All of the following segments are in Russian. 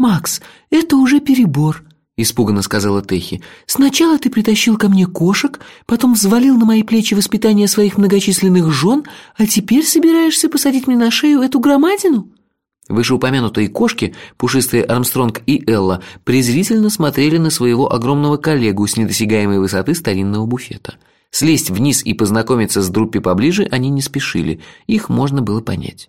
«Макс, это уже перебор», – испуганно сказала Техи. «Сначала ты притащил ко мне кошек, потом взвалил на мои плечи воспитание своих многочисленных жен, а теперь собираешься посадить мне на шею эту громадину?» Вышеупомянутые кошки, пушистые Армстронг и Элла, презрительно смотрели на своего огромного коллегу с недосягаемой высоты старинного буфета. Слезть вниз и познакомиться с Друппи поближе они не спешили, их можно было понять.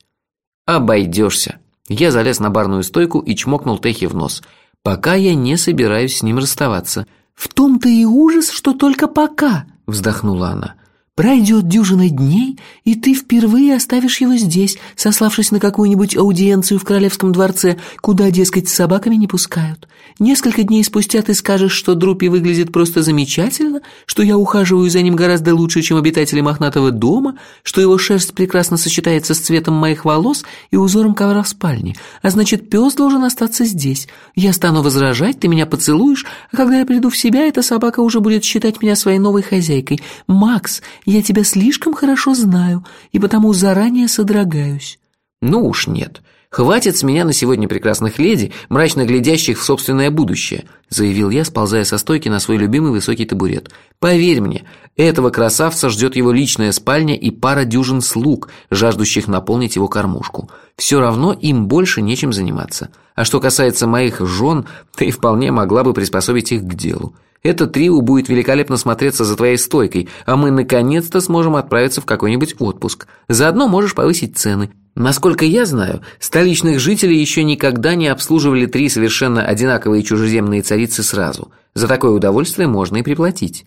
«Обойдешься». Я залез на барную стойку и чмокнул Техи в нос. «Пока я не собираюсь с ним расставаться». «В том-то и ужас, что только пока», — вздохнула она. Пройдет дюжина дней, и ты впервые оставишь его здесь, сославшись на какую-нибудь аудиенцию в королевском дворце, куда, дескать, с собаками не пускают. Несколько дней спустя ты скажешь, что Друпи выглядит просто замечательно, что я ухаживаю за ним гораздо лучше, чем обитатели мохнатого дома, что его шерсть прекрасно сочетается с цветом моих волос и узором ковра в спальне, а значит, пес должен остаться здесь. Я стану возражать, ты меня поцелуешь, а когда я приду в себя, эта собака уже будет считать меня своей новой хозяйкой. Макс, я тебя слишком хорошо знаю и потому заранее содрогаюсь». «Ну уж нет. Хватит с меня на сегодня прекрасных леди, мрачно глядящих в собственное будущее», заявил я, сползая со стойки на свой любимый высокий табурет. «Поверь мне, этого красавца ждет его личная спальня и пара дюжин слуг, жаждущих наполнить его кормушку. Все равно им больше нечем заниматься. А что касается моих жен, ты вполне могла бы приспособить их к делу. Это трио будет великолепно смотреться за твоей стойкой, а мы наконец-то сможем отправиться в какой-нибудь отпуск. Заодно можешь повысить цены. Насколько я знаю, столичных жителей еще никогда не обслуживали три совершенно одинаковые чужеземные царицы сразу. За такое удовольствие можно и приплатить.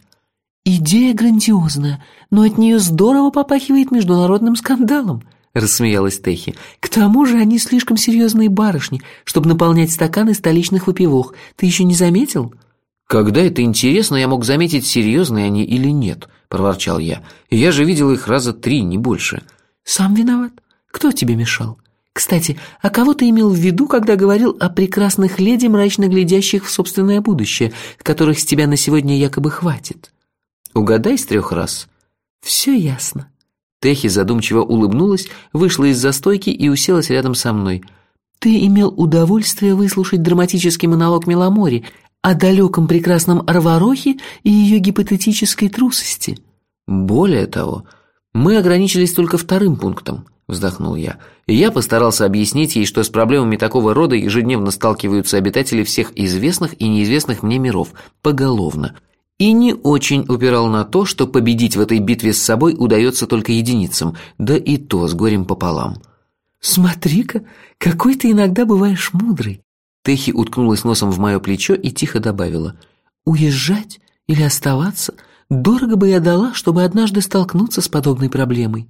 «Идея грандиозная, но от нее здорово попахивает международным скандалом», – рассмеялась Техи. «К тому же они слишком серьезные барышни, чтобы наполнять стаканы столичных выпивох. Ты еще не заметил?» «Когда это интересно, я мог заметить, серьезные они или нет», – проворчал я. «Я же видел их раза три, не больше». «Сам виноват. Кто тебе мешал? Кстати, а кого ты имел в виду, когда говорил о прекрасных леди, мрачно глядящих в собственное будущее, которых с тебя на сегодня якобы хватит?» «Угадай с трех раз». «Все ясно». Техи задумчиво улыбнулась, вышла из застойки и уселась рядом со мной. «Ты имел удовольствие выслушать драматический монолог Меломори, о далеком прекрасном Арварохе и ее гипотетической трусости. Более того, мы ограничились только вторым пунктом, вздохнул я. И я постарался объяснить ей, что с проблемами такого рода ежедневно сталкиваются обитатели всех известных и неизвестных мне миров, поголовно. И не очень упирал на то, что победить в этой битве с собой удается только единицам, да и то с горем пополам. «Смотри-ка, какой ты иногда бываешь мудрый», Техи уткнулась носом в мое плечо и тихо добавила. «Уезжать или оставаться? Дорого бы я дала, чтобы однажды столкнуться с подобной проблемой».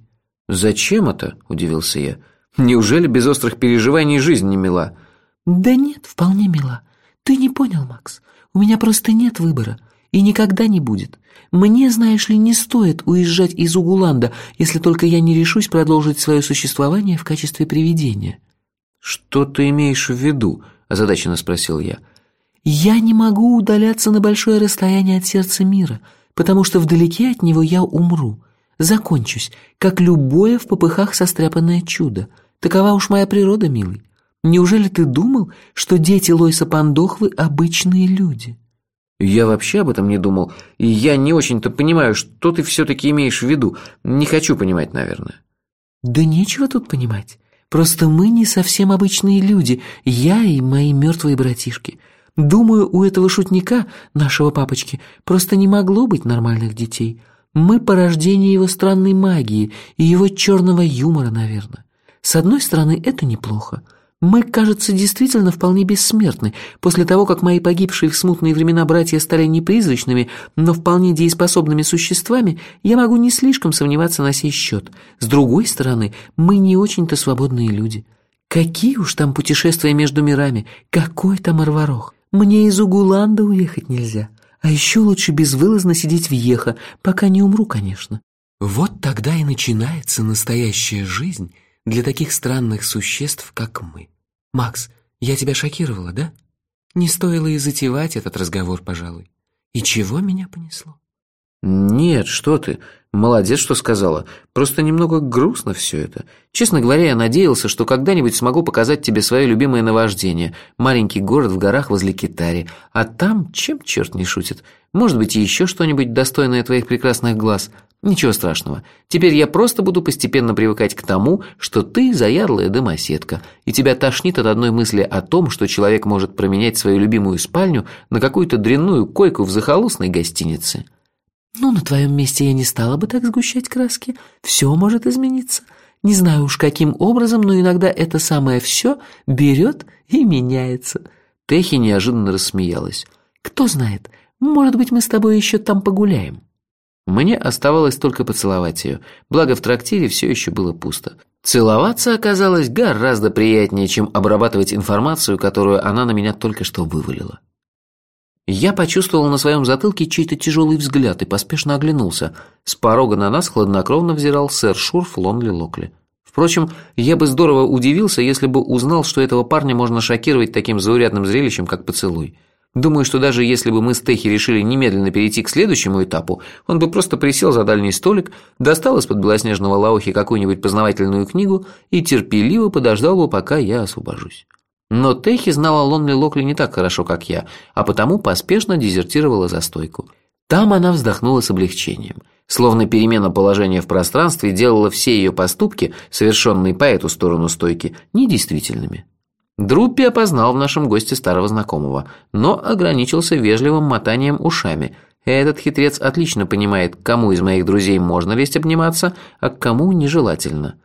«Зачем это?» – удивился я. «Неужели без острых переживаний жизнь не мила?» «Да нет, вполне мила. Ты не понял, Макс. У меня просто нет выбора. И никогда не будет. Мне, знаешь ли, не стоит уезжать из Угуланда, если только я не решусь продолжить свое существование в качестве привидения». «Что ты имеешь в виду?» – озадаченно спросил я. «Я не могу удаляться на большое расстояние от сердца мира, потому что вдалеке от него я умру. Закончусь, как любое в попыхах состряпанное чудо. Такова уж моя природа, милый. Неужели ты думал, что дети Лойса Пандохвы – обычные люди?» «Я вообще об этом не думал, и я не очень-то понимаю, что ты все-таки имеешь в виду. Не хочу понимать, наверное». «Да нечего тут понимать. Просто мы не совсем обычные люди, я и мои мертвые братишки. Думаю, у этого шутника, нашего папочки, просто не могло быть нормальных детей. Мы порождение его странной магии и его черного юмора, наверное. С одной стороны, это неплохо. Мы, кажется, действительно вполне бессмертны. После того, как мои погибшие в смутные времена братья стали не призрачными, но вполне дееспособными существами, я могу не слишком сомневаться на сей счет. С другой стороны, мы не очень-то свободные люди. Какие уж там путешествия между мирами, какой там Арварох. Мне из Угуланда уехать нельзя. А еще лучше безвылазно сидеть в Еха, пока не умру, конечно. Вот тогда и начинается настоящая жизнь для таких странных существ, как мы. Макс, я тебя шокировала, да? Не стоило и затевать этот разговор, пожалуй. И чего меня понесло? «Нет, что ты. Молодец, что сказала. Просто немного грустно все это. Честно говоря, я надеялся, что когда-нибудь смогу показать тебе свое любимое наваждение. Маленький город в горах возле Китари. А там, чем черт не шутит? Может быть, еще что-нибудь достойное твоих прекрасных глаз. Ничего страшного. Теперь я просто буду постепенно привыкать к тому, что ты заядлая домоседка, и тебя тошнит от одной мысли о том, что человек может променять свою любимую спальню на какую-то дрянную койку в захолустной гостинице. Ну, на твоем месте я не стала бы так сгущать краски. Все может измениться. Не знаю уж каким образом, но иногда это самое «все» берет и меняется. Техи неожиданно рассмеялась. Кто знает, может быть, мы с тобой еще там погуляем. Мне оставалось только поцеловать ее, благо в трактире все еще было пусто. Целоваться оказалось гораздо приятнее, чем обрабатывать информацию, которую она на меня только что вывалила. Я почувствовал на своем затылке чей-то тяжелый взгляд и поспешно оглянулся. С порога на нас хладнокровно взирал сэр Шурф Лонли Локли. Впрочем, я бы здорово удивился, если бы узнал, что этого парня можно шокировать таким заурядным зрелищем, как поцелуй. Думаю, что даже если бы мы с Техи решили немедленно перейти к следующему этапу, он бы просто присел за дальний столик, достал из-под белоснежного лаухи какую-нибудь познавательную книгу и терпеливо подождал бы, пока я освобожусь. Но Техи знала Лонли Локли не так хорошо, как я, а потому поспешно дезертировала за стойку. Там она вздохнула с облегчением. Словно перемена положения в пространстве делала все ее поступки, совершенные по эту сторону стойки, недействительными. Друппи опознал в нашем госте старого знакомого, но ограничился вежливым мотанием ушами. Этот хитрец отлично понимает, кому из моих друзей можно лезть обниматься, а к кому нежелательно.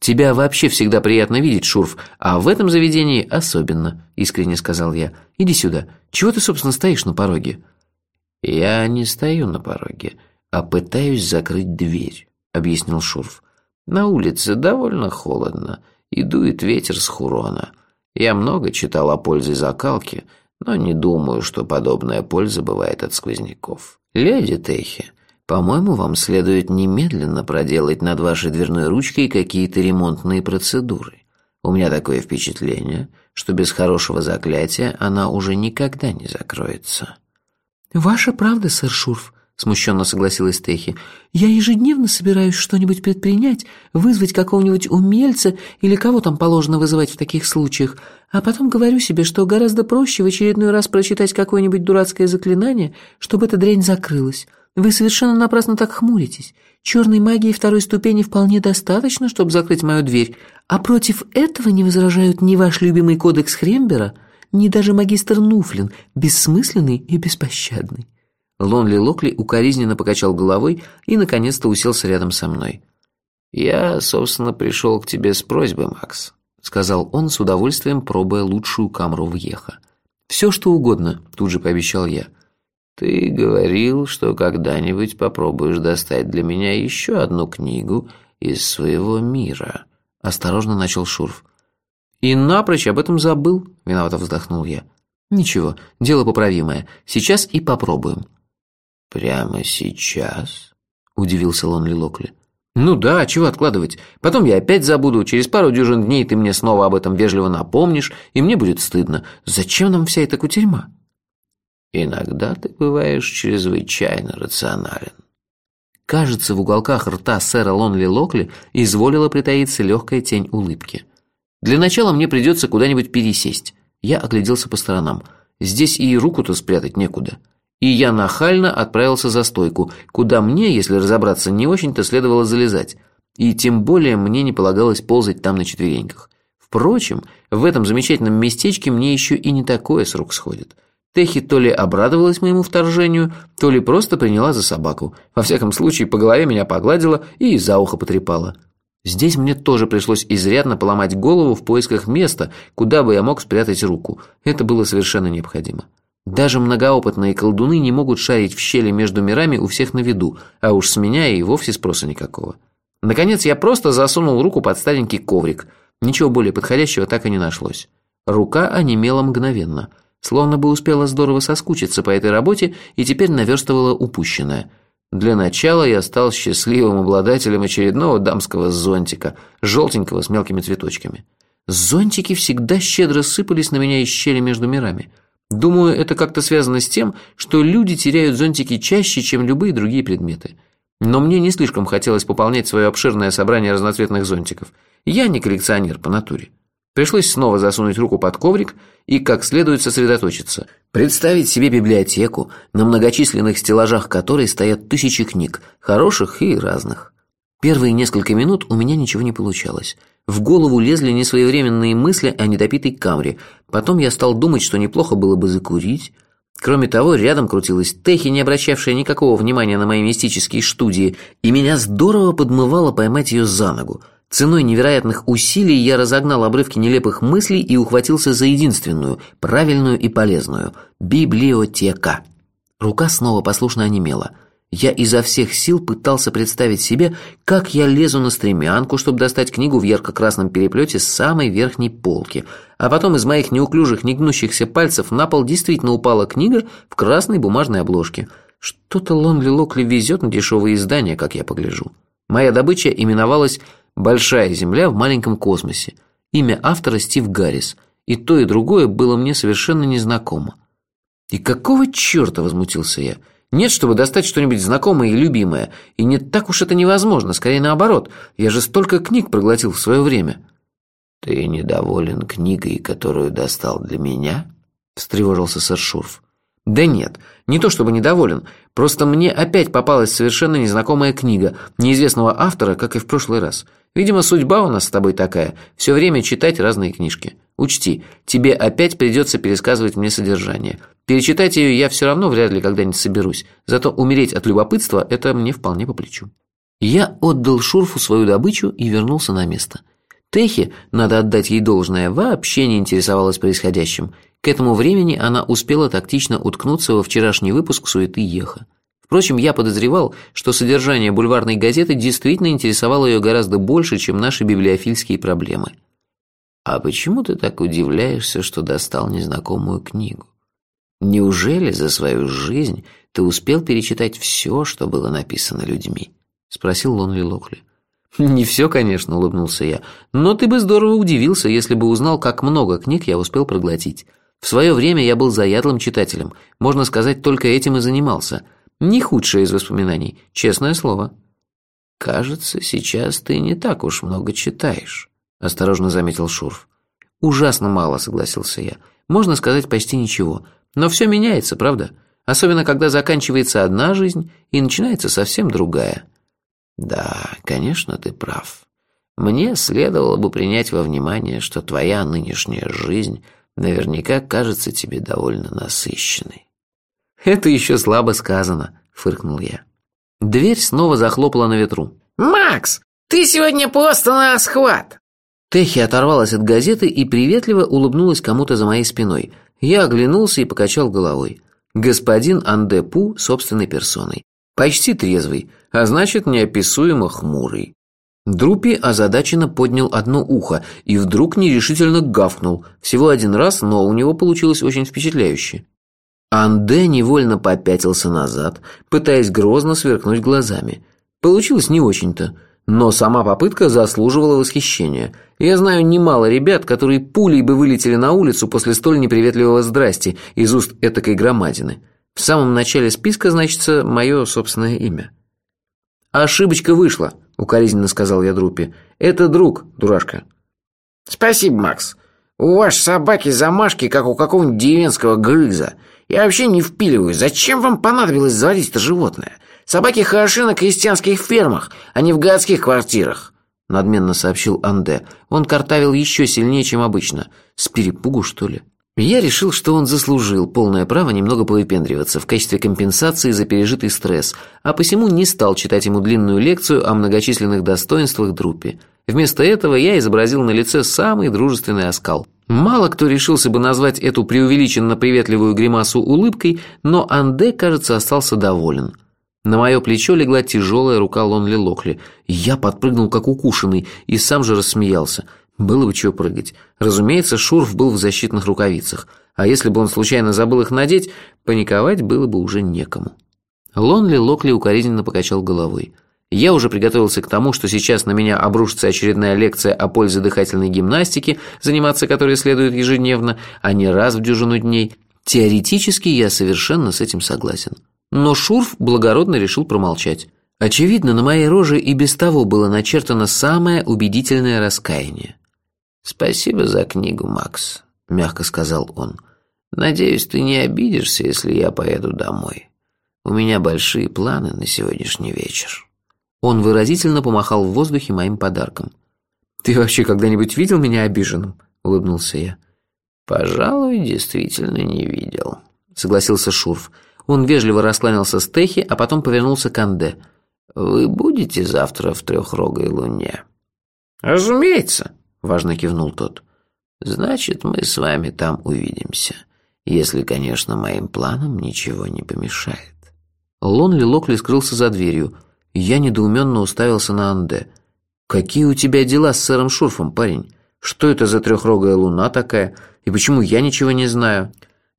«Тебя вообще всегда приятно видеть, Шурф, а в этом заведении особенно», – искренне сказал я. «Иди сюда. Чего ты, собственно, стоишь на пороге?» «Я не стою на пороге, а пытаюсь закрыть дверь», – объяснил Шурф. «На улице довольно холодно, и дует ветер с хурона. Я много читал о пользе закалки, но не думаю, что подобная польза бывает от сквозняков. Леди Техи, по-моему, вам следует немедленно проделать над вашей дверной ручкой какие-то ремонтные процедуры. У меня такое впечатление, что без хорошего заклятия она уже никогда не закроется». «Ваша правда, сэр Шурф», — смущенно согласилась Техи. «Я ежедневно собираюсь что-нибудь предпринять, вызвать какого-нибудь умельца или кого там положено вызывать в таких случаях, а потом говорю себе, что гораздо проще в очередной раз прочитать какое-нибудь дурацкое заклинание, чтобы эта дрянь закрылась». Вы совершенно напрасно так хмуритесь. Черной магии второй ступени вполне достаточно, чтобы закрыть мою дверь, а против этого не возражают ни ваш любимый кодекс Хрембера, ни даже магистр Нуфлин, бессмысленный и беспощадный». Лонли Локли укоризненно покачал головой и, наконец-то, уселся рядом со мной. «Я, собственно, пришел к тебе с просьбой, Макс», — сказал он с удовольствием, пробуя лучшую камеру в Еха. «Все, что угодно», — тут же пообещал я. Ты говорил, что когда-нибудь попробуешь достать для меня еще одну книгу из своего мира. Осторожно начал Шурф. И напрочь об этом забыл, виновато вздохнул я. Ничего, дело поправимое. Сейчас и попробуем. Прямо сейчас? Удивился Лонли Локли. Ну да, чего откладывать? Потом я опять забуду, через пару дюжин дней ты мне снова об этом вежливо напомнишь, и мне будет стыдно. Зачем нам вся эта кутерьма? Иногда ты бываешь чрезвычайно рационален. Кажется, в уголках рта сэра Лонли Локли изволила притаиться легкая тень улыбки. Для начала мне придется куда-нибудь пересесть. Я огляделся по сторонам. Здесь и руку-то спрятать некуда. И я нахально отправился за стойку, куда мне, если разобраться, не очень-то следовало залезать. И тем более мне не полагалось ползать там на четвереньках. Впрочем, в этом замечательном местечке мне еще и не такое с рук сходит. Техи то ли обрадовалась моему вторжению, то ли просто приняла за собаку. Во всяком случае, по голове меня погладила и за ухо потрепала. Здесь мне тоже пришлось изрядно поломать голову в поисках места, куда бы я мог спрятать руку. Это было совершенно необходимо. Даже многоопытные колдуны не могут шарить в щели между мирами у всех на виду, а уж с меня и вовсе спроса никакого. Наконец, я просто засунул руку под старенький коврик. Ничего более подходящего так и не нашлось. Рука онемела мгновенно – Словно бы успела здорово соскучиться по этой работе и теперь наверстывала упущенное. Для начала я стал счастливым обладателем очередного дамского зонтика, желтенького с мелкими цветочками. Зонтики всегда щедро сыпались на меня из щели между мирами. Думаю, это как-то связано с тем, что люди теряют зонтики чаще, чем любые другие предметы. Но мне не слишком хотелось пополнять свое обширное собрание разноцветных зонтиков. Я не коллекционер по натуре. Пришлось снова засунуть руку под коврик и как следует сосредоточиться. Представить себе библиотеку, на многочисленных стеллажах которой стоят тысячи книг, хороших и разных. Первые несколько минут у меня ничего не получалось. В голову лезли несвоевременные мысли о недопитой камре. Потом я стал думать, что неплохо было бы закурить. Кроме того, рядом крутилась Техи, не обращавшая никакого внимания на мои мистические студии, и меня здорово подмывало поймать ее за ногу. Ценой невероятных усилий я разогнал обрывки нелепых мыслей и ухватился за единственную, правильную и полезную – библиотека. Рука снова послушно онемела – я изо всех сил пытался представить себе, как я лезу на стремянку, чтобы достать книгу в ярко-красном переплете с самой верхней полки, а потом из моих неуклюжих, негнущихся пальцев на пол действительно упала книга в красной бумажной обложке. Что-то Лонли Локли везет на дешевые издания, как я погляжу. Моя добыча именовалась «Большая земля в маленьком космосе». Имя автора Стив Гаррис, и то и другое было мне совершенно незнакомо. «И какого черта?» – возмутился я – нет, чтобы достать что-нибудь знакомое и любимое. И не так уж это невозможно, скорее наоборот. Я же столько книг проглотил в свое время». «Ты недоволен книгой, которую достал для меня?» – встревожился сэр Шурф. «Да нет, не то чтобы недоволен. Просто мне опять попалась совершенно незнакомая книга, неизвестного автора, как и в прошлый раз. Видимо, судьба у нас с тобой такая – все время читать разные книжки. Учти, тебе опять придется пересказывать мне содержание. Перечитать ее я все равно вряд ли когда-нибудь соберусь, зато умереть от любопытства – это мне вполне по плечу. Я отдал Шурфу свою добычу и вернулся на место. Техи, надо отдать ей должное, вообще не интересовалась происходящим. К этому времени она успела тактично уткнуться во вчерашний выпуск «Суеты Еха». Впрочем, я подозревал, что содержание бульварной газеты действительно интересовало ее гораздо больше, чем наши библиофильские проблемы. «А почему ты так удивляешься, что достал незнакомую книгу?» Неужели за свою жизнь ты успел перечитать все, что было написано людьми?» — спросил Лонли Локли. «Не все, конечно», — улыбнулся я. «Но ты бы здорово удивился, если бы узнал, как много книг я успел проглотить. В свое время я был заядлым читателем. Можно сказать, только этим и занимался. Не худшее из воспоминаний, честное слово». «Кажется, сейчас ты не так уж много читаешь», — осторожно заметил Шурф. «Ужасно мало», — согласился я. «Можно сказать, почти ничего. Но все меняется, правда? Особенно, когда заканчивается одна жизнь и начинается совсем другая. Да, конечно, ты прав. Мне следовало бы принять во внимание, что твоя нынешняя жизнь наверняка кажется тебе довольно насыщенной. Это еще слабо сказано, фыркнул я. Дверь снова захлопала на ветру. «Макс, ты сегодня просто на схват!» Техи оторвалась от газеты и приветливо улыбнулась кому-то за моей спиной – я оглянулся и покачал головой. Господин Андепу собственной персоной. Почти трезвый, а значит, неописуемо хмурый. Друпи озадаченно поднял одно ухо и вдруг нерешительно гавкнул. Всего один раз, но у него получилось очень впечатляюще. Анде невольно попятился назад, пытаясь грозно сверкнуть глазами. Получилось не очень-то. Но сама попытка заслуживала восхищения. Я знаю немало ребят, которые пулей бы вылетели на улицу после столь неприветливого «здрасти» из уст этакой громадины. В самом начале списка значится мое собственное имя. «Ошибочка вышла», — укоризненно сказал я Друпе. «Это друг, дурашка». «Спасибо, Макс. У вашей собаки замашки, как у какого-нибудь деревенского грыза. Я вообще не впиливаю, зачем вам понадобилось заводить это животное? Собаки хороши на крестьянских фермах, а не в городских квартирах», — надменно сообщил Анде. Он картавил еще сильнее, чем обычно. С перепугу, что ли? Я решил, что он заслужил полное право немного повыпендриваться в качестве компенсации за пережитый стресс, а посему не стал читать ему длинную лекцию о многочисленных достоинствах Друппи. Вместо этого я изобразил на лице самый дружественный оскал. Мало кто решился бы назвать эту преувеличенно приветливую гримасу улыбкой, но Анде, кажется, остался доволен. На мое плечо легла тяжелая рука Лонли Локли. Я подпрыгнул, как укушенный, и сам же рассмеялся. Было бы чего прыгать. Разумеется, Шурф был в защитных рукавицах. А если бы он случайно забыл их надеть, паниковать было бы уже некому. Лонли Локли укоризненно покачал головой. Я уже приготовился к тому, что сейчас на меня обрушится очередная лекция о пользе дыхательной гимнастики, заниматься которой следует ежедневно, а не раз в дюжину дней – Теоретически я совершенно с этим согласен. Но Шурф благородно решил промолчать. Очевидно, на моей роже и без того было начертано самое убедительное раскаяние. «Спасибо за книгу, Макс», — мягко сказал он. «Надеюсь, ты не обидишься, если я поеду домой. У меня большие планы на сегодняшний вечер». Он выразительно помахал в воздухе моим подарком. «Ты вообще когда-нибудь видел меня обиженным?» — улыбнулся я. «Пожалуй, действительно не видел», — согласился Шурф. Он вежливо раскланялся Техи, а потом повернулся к Анде. «Вы будете завтра в трехрогой луне?» «Разумеется», — важно кивнул тот. «Значит, мы с вами там увидимся, если, конечно, моим планам ничего не помешает». Лонли Локли скрылся за дверью. Я недоуменно уставился на Анде. «Какие у тебя дела с сэром Шурфом, парень? Что это за трехрогая луна такая? И почему я ничего не знаю?»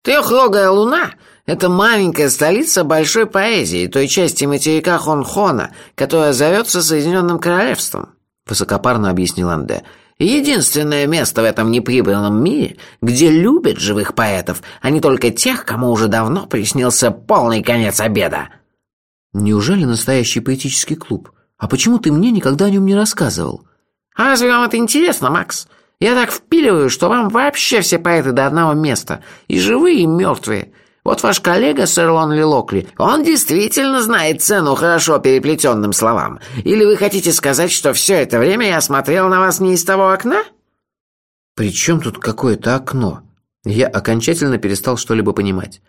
«Трехрогая луна — это маленькая столица большой поэзии, той части материка Хонхона, которая зовется Соединенным Королевством», — высокопарно объяснил Анде. «Единственное место в этом неприбранном мире, где любят живых поэтов, а не только тех, кому уже давно приснился полный конец обеда». «Неужели настоящий поэтический клуб? А почему ты мне никогда о нем не рассказывал?» «А разве вам это интересно, Макс? Я так впиливаю, что вам вообще все поэты до одного места, и живые, и мертвые. Вот ваш коллега, сэр Лонли Локли, он действительно знает цену хорошо переплетенным словам. Или вы хотите сказать, что все это время я смотрел на вас не из того окна?» «При чем тут какое-то окно?» Я окончательно перестал что-либо понимать.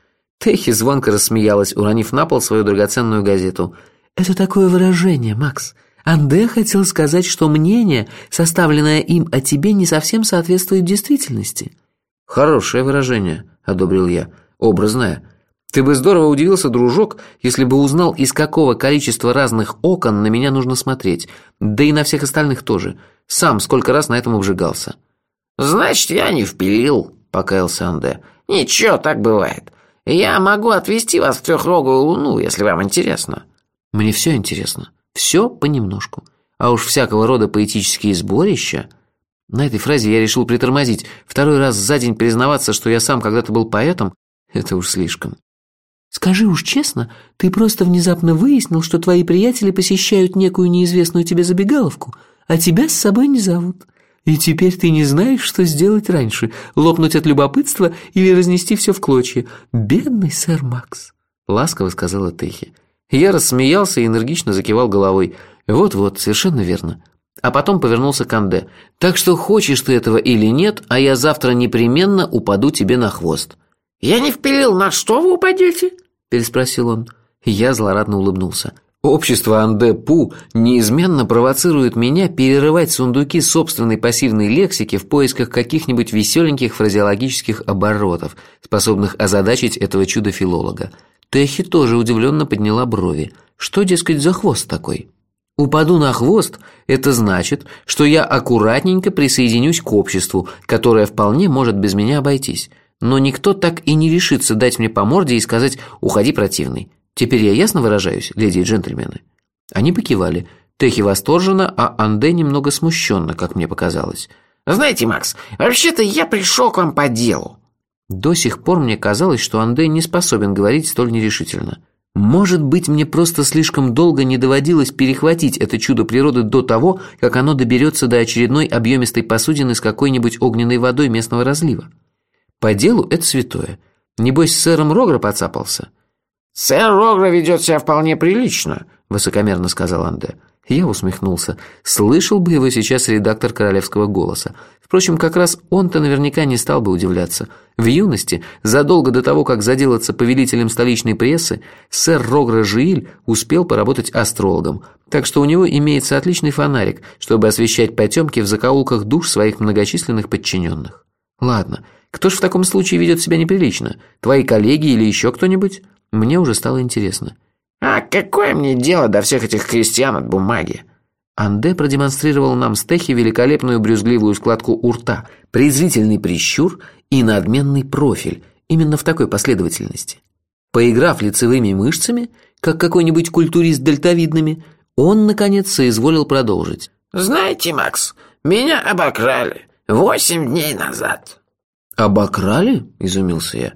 Техи звонко рассмеялась, уронив на пол свою драгоценную газету. «Это такое выражение, Макс. Анде хотел сказать, что мнение, составленное им о тебе, не совсем соответствует действительности». «Хорошее выражение», — одобрил я, — «образное. Ты бы здорово удивился, дружок, если бы узнал, из какого количества разных окон на меня нужно смотреть, да и на всех остальных тоже. Сам сколько раз на этом обжигался». «Значит, я не впилил», — покаялся Анде. «Ничего, так бывает. Я могу отвезти вас в трехрогую луну, если вам интересно». «Мне все интересно». Все понемножку. А уж всякого рода поэтические сборища... На этой фразе я решил притормозить. Второй раз за день признаваться, что я сам когда-то был поэтом, это уж слишком. Скажи уж честно, ты просто внезапно выяснил, что твои приятели посещают некую неизвестную тебе забегаловку, а тебя с собой не зовут. И теперь ты не знаешь, что сделать раньше, лопнуть от любопытства или разнести все в клочья. Бедный сэр Макс, ласково сказала Техи. Я рассмеялся и энергично закивал головой. Вот-вот, совершенно верно. А потом повернулся к Анде. «Так что хочешь ты этого или нет, а я завтра непременно упаду тебе на хвост». «Я не впилил, на что вы упадете?» переспросил он. Я злорадно улыбнулся. Общество Анде Пу неизменно провоцирует меня перерывать сундуки собственной пассивной лексики в поисках каких-нибудь веселеньких фразеологических оборотов, способных озадачить этого чудо-филолога. Техи тоже удивленно подняла брови. Что, дескать, за хвост такой? Упаду на хвост – это значит, что я аккуратненько присоединюсь к обществу, которое вполне может без меня обойтись. Но никто так и не решится дать мне по морде и сказать «уходи, противный». Теперь я ясно выражаюсь, леди и джентльмены?» Они покивали. Техи восторженно, а Анде немного смущенно, как мне показалось. «Знаете, Макс, вообще-то я пришел к вам по делу. До сих пор мне казалось, что Андей не способен говорить столь нерешительно. Может быть, мне просто слишком долго не доводилось перехватить это чудо природы до того, как оно доберется до очередной объемистой посудины с какой-нибудь огненной водой местного разлива. По делу это святое. Небось, с сэром Рогра подцапался? «Сэр Рогра ведет себя вполне прилично», — высокомерно сказал Анде. Я усмехнулся. Слышал бы его сейчас редактор королевского голоса. Впрочем, как раз он-то наверняка не стал бы удивляться. В юности, задолго до того, как заделаться повелителем столичной прессы, сэр Рогра Жииль успел поработать астрологом, так что у него имеется отличный фонарик, чтобы освещать потемки в закоулках душ своих многочисленных подчиненных. Ладно, кто ж в таком случае ведет себя неприлично? Твои коллеги или еще кто-нибудь? Мне уже стало интересно. «А какое мне дело до всех этих крестьян от бумаги?» Анде продемонстрировал нам с Техи великолепную брюзгливую складку у рта, презрительный прищур и надменный профиль, именно в такой последовательности. Поиграв лицевыми мышцами, как какой-нибудь культурист дельтовидными, он, наконец, соизволил продолжить. «Знаете, Макс, меня обокрали восемь дней назад». «Обокрали?» – изумился я.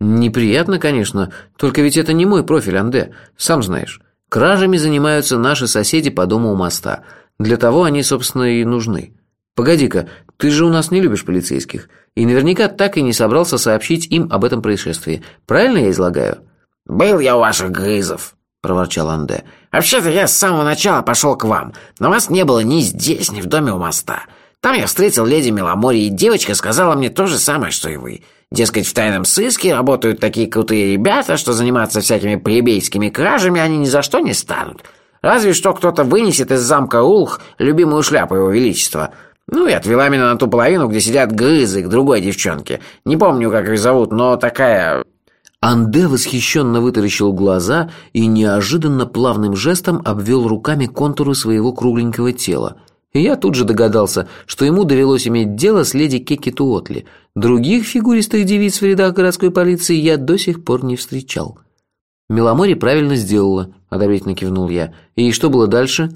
Неприятно, конечно, только ведь это не мой профиль, Анде, сам знаешь. Кражами занимаются наши соседи по дому у моста. Для того они, собственно, и нужны. Погоди-ка, ты же у нас не любишь полицейских. И наверняка так и не собрался сообщить им об этом происшествии. Правильно я излагаю? «Был я у ваших грызов», — проворчал Анде. «Вообще-то я с самого начала пошел к вам, но вас не было ни здесь, ни в доме у моста. Там я встретил леди Меломори, и девочка сказала мне то же самое, что и вы. Дескать, в тайном сыске работают такие крутые ребята, что заниматься всякими плебейскими кражами они ни за что не станут. Разве что кто-то вынесет из замка Улх любимую шляпу его величества. Ну и отвела меня на ту половину, где сидят грызы к другой девчонке. Не помню, как их зовут, но такая... Анде восхищенно вытаращил глаза и неожиданно плавным жестом обвел руками контуры своего кругленького тела – и я тут же догадался, что ему довелось иметь дело с леди Кекетуотли. Других фигуристых девиц в рядах городской полиции я до сих пор не встречал. «Меломори правильно сделала», — одобрительно кивнул я. «И что было дальше?»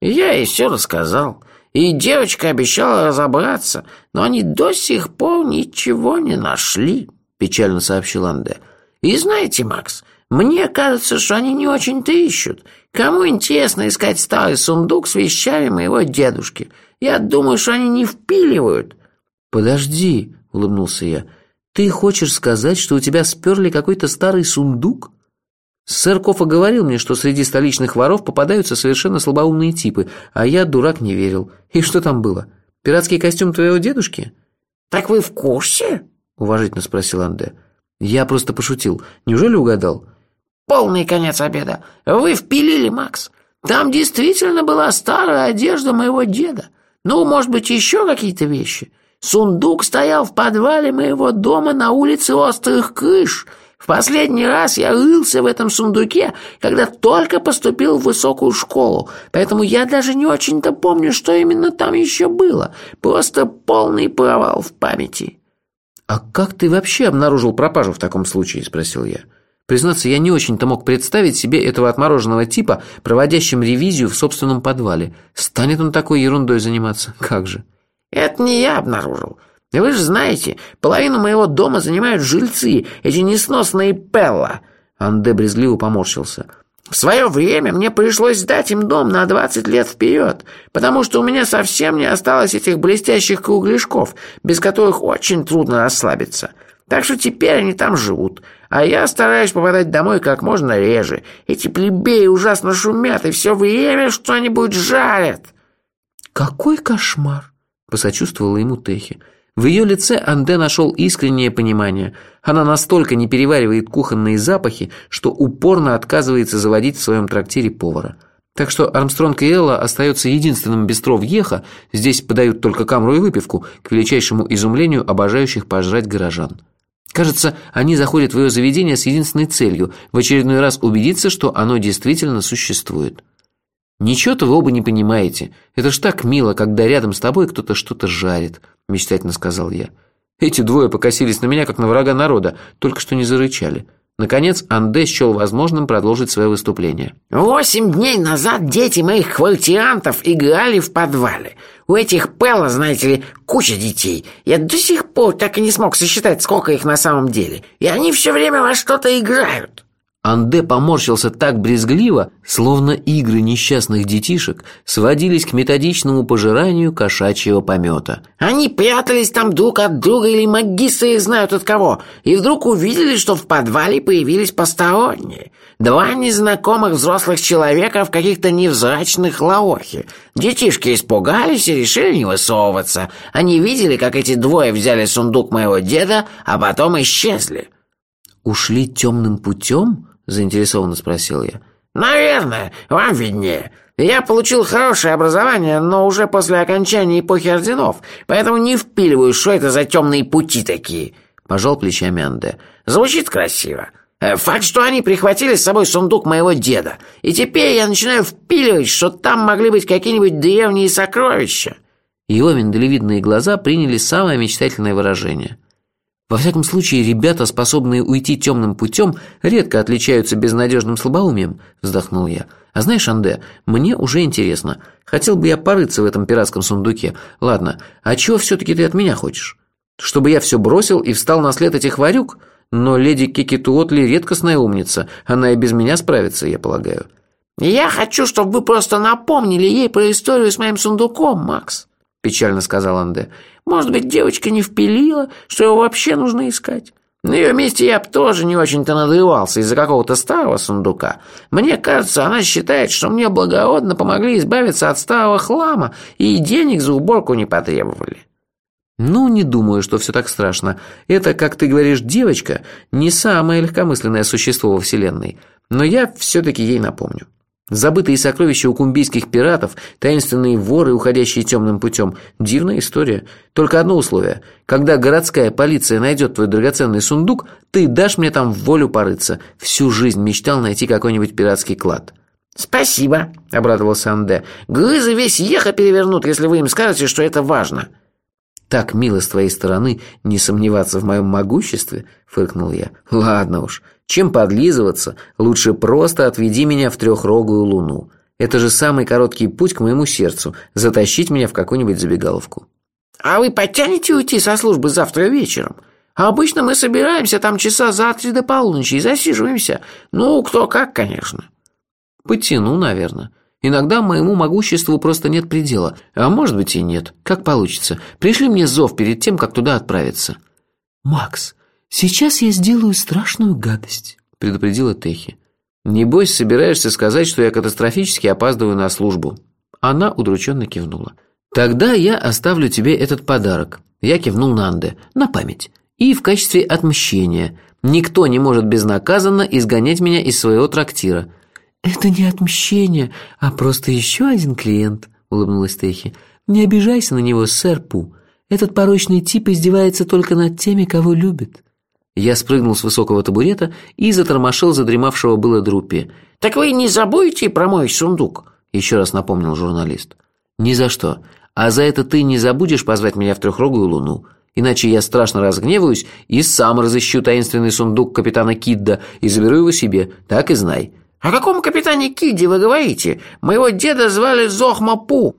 «Я ей все рассказал. И девочка обещала разобраться, но они до сих пор ничего не нашли», — печально сообщил Анде. «И знаете, Макс, мне кажется, что они не очень-то ищут. Кому интересно искать старый сундук с вещами моего дедушки? Я думаю, что они не впиливают». «Подожди», — улыбнулся я. «Ты хочешь сказать, что у тебя сперли какой-то старый сундук?» Сэр Кофа говорил мне, что среди столичных воров попадаются совершенно слабоумные типы, а я, дурак, не верил. И что там было? Пиратский костюм твоего дедушки? «Так вы в курсе?» — уважительно спросил Анде. «Я просто пошутил. Неужели угадал?» Полный конец обеда. Вы впилили, Макс. Там действительно была старая одежда моего деда. Ну, может быть, еще какие-то вещи. Сундук стоял в подвале моего дома на улице Острых Крыш. В последний раз я рылся в этом сундуке, когда только поступил в высокую школу, поэтому я даже не очень-то помню, что именно там еще было. Просто полный провал в памяти. «А как ты вообще обнаружил пропажу в таком случае?» – спросил я. – Признаться, я не очень-то мог представить себе этого отмороженного типа, проводящим ревизию в собственном подвале. Станет он такой ерундой заниматься? Как же? Это не я обнаружил. Вы же знаете, половину моего дома занимают жильцы, эти несносные Пелла. Анде брезгливо поморщился. В свое время мне пришлось сдать им дом на 20 лет вперед, потому что у меня совсем не осталось этих блестящих кругляшков, без которых очень трудно расслабиться. Так что теперь они там живут. А я стараюсь попадать домой как можно реже. Эти плебеи ужасно шумят и все время что-нибудь жарят». «Какой кошмар!» – посочувствовала ему Техи. В ее лице Анде нашел искреннее понимание. Она настолько не переваривает кухонные запахи, что упорно отказывается заводить в своем трактире повара. Так что Армстронг и Элла остаются единственным бистро в Еха, здесь подают только камру и выпивку, к величайшему изумлению обожающих пожрать горожан. Кажется, они заходят в ее заведение с единственной целью – в очередной раз убедиться, что оно действительно существует. «Ничего-то вы оба не понимаете. Это ж так мило, когда рядом с тобой кто-то что-то жарит», – мечтательно сказал я. Эти двое покосились на меня, как на врага народа, только что не зарычали. Наконец, Анде счел возможным продолжить свое выступление. «Восемь дней назад дети моих квартирантов играли в подвале. У этих Пелла, знаете ли, куча детей. Я до сих пор так и не смог сосчитать, сколько их на самом деле. И они все время во что-то играют». Анде поморщился так брезгливо, словно игры несчастных детишек сводились к методичному пожиранию кошачьего помета. Они прятались там друг от друга или магистры их знают от кого, и вдруг увидели, что в подвале появились посторонние. Два незнакомых взрослых человека в каких-то невзрачных лаохе. Детишки испугались и решили не высовываться. Они видели, как эти двое взяли сундук моего деда, а потом исчезли. «Ушли темным путем?» заинтересованно спросил я. «Наверное, вам виднее. Я получил хорошее образование, но уже после окончания эпохи орденов, поэтому не впиливаю, что это за темные пути такие», — пожал плечами Анде. «Звучит красиво. Э, факт, что они прихватили с собой сундук моего деда, и теперь я начинаю впиливать, что там могли быть какие-нибудь древние сокровища». Его миндалевидные глаза приняли самое мечтательное выражение — во всяком случае, ребята, способные уйти темным путем, редко отличаются безнадежным слабоумием, вздохнул я. А знаешь, Анде, мне уже интересно. Хотел бы я порыться в этом пиратском сундуке. Ладно, а чего все-таки ты от меня хочешь? Чтобы я все бросил и встал на след этих варюк? но леди Кикитуотли редкостная умница. Она и без меня справится, я полагаю». «Я хочу, чтобы вы просто напомнили ей про историю с моим сундуком, Макс», – печально сказал Анде. «Может быть, девочка не впилила, что его вообще нужно искать?» На ее месте я бы тоже не очень-то надрывался из-за какого-то старого сундука. Мне кажется, она считает, что мне благородно помогли избавиться от старого хлама и денег за уборку не потребовали. Ну, не думаю, что все так страшно. Это, как ты говоришь, девочка, не самое легкомысленное существо во Вселенной. Но я все-таки ей напомню. Забытые сокровища у кумбийских пиратов, таинственные воры, уходящие темным путем. Дивная история. Только одно условие. Когда городская полиция найдет твой драгоценный сундук, ты дашь мне там волю порыться. Всю жизнь мечтал найти какой-нибудь пиратский клад. «Спасибо», — обрадовался Анде. «Грызы весь еха перевернут, если вы им скажете, что это важно». «Так мило с твоей стороны не сомневаться в моем могуществе», — фыркнул я. «Ладно уж, чем подлизываться, лучше просто отведи меня в трехрогую луну. Это же самый короткий путь к моему сердцу, затащить меня в какую-нибудь забегаловку». «А вы потянете уйти со службы завтра вечером? обычно мы собираемся там часа за три до полуночи и засиживаемся. Ну, кто как, конечно». «Потяну, наверное». Иногда моему могуществу просто нет предела, а может быть и нет. Как получится. Пришли мне зов перед тем, как туда отправиться». «Макс, сейчас я сделаю страшную гадость», — предупредила Техи. «Небось, собираешься сказать, что я катастрофически опаздываю на службу». Она удрученно кивнула. «Тогда я оставлю тебе этот подарок». Я кивнул Нанде. «На память. И в качестве отмщения. Никто не может безнаказанно изгонять меня из своего трактира. «Это не отмщение, а просто еще один клиент», — улыбнулась Техи. «Не обижайся на него, сэр Пу. Этот порочный тип издевается только над теми, кого любит». Я спрыгнул с высокого табурета и затормошил задремавшего было Друппи. «Так вы не забудете про мой сундук?» — еще раз напомнил журналист. «Ни за что. А за это ты не забудешь позвать меня в трехрогую луну. Иначе я страшно разгневаюсь и сам разыщу таинственный сундук капитана Кидда и заберу его себе, так и знай. «О каком капитане Кидди вы говорите? Моего деда звали Зохмапу».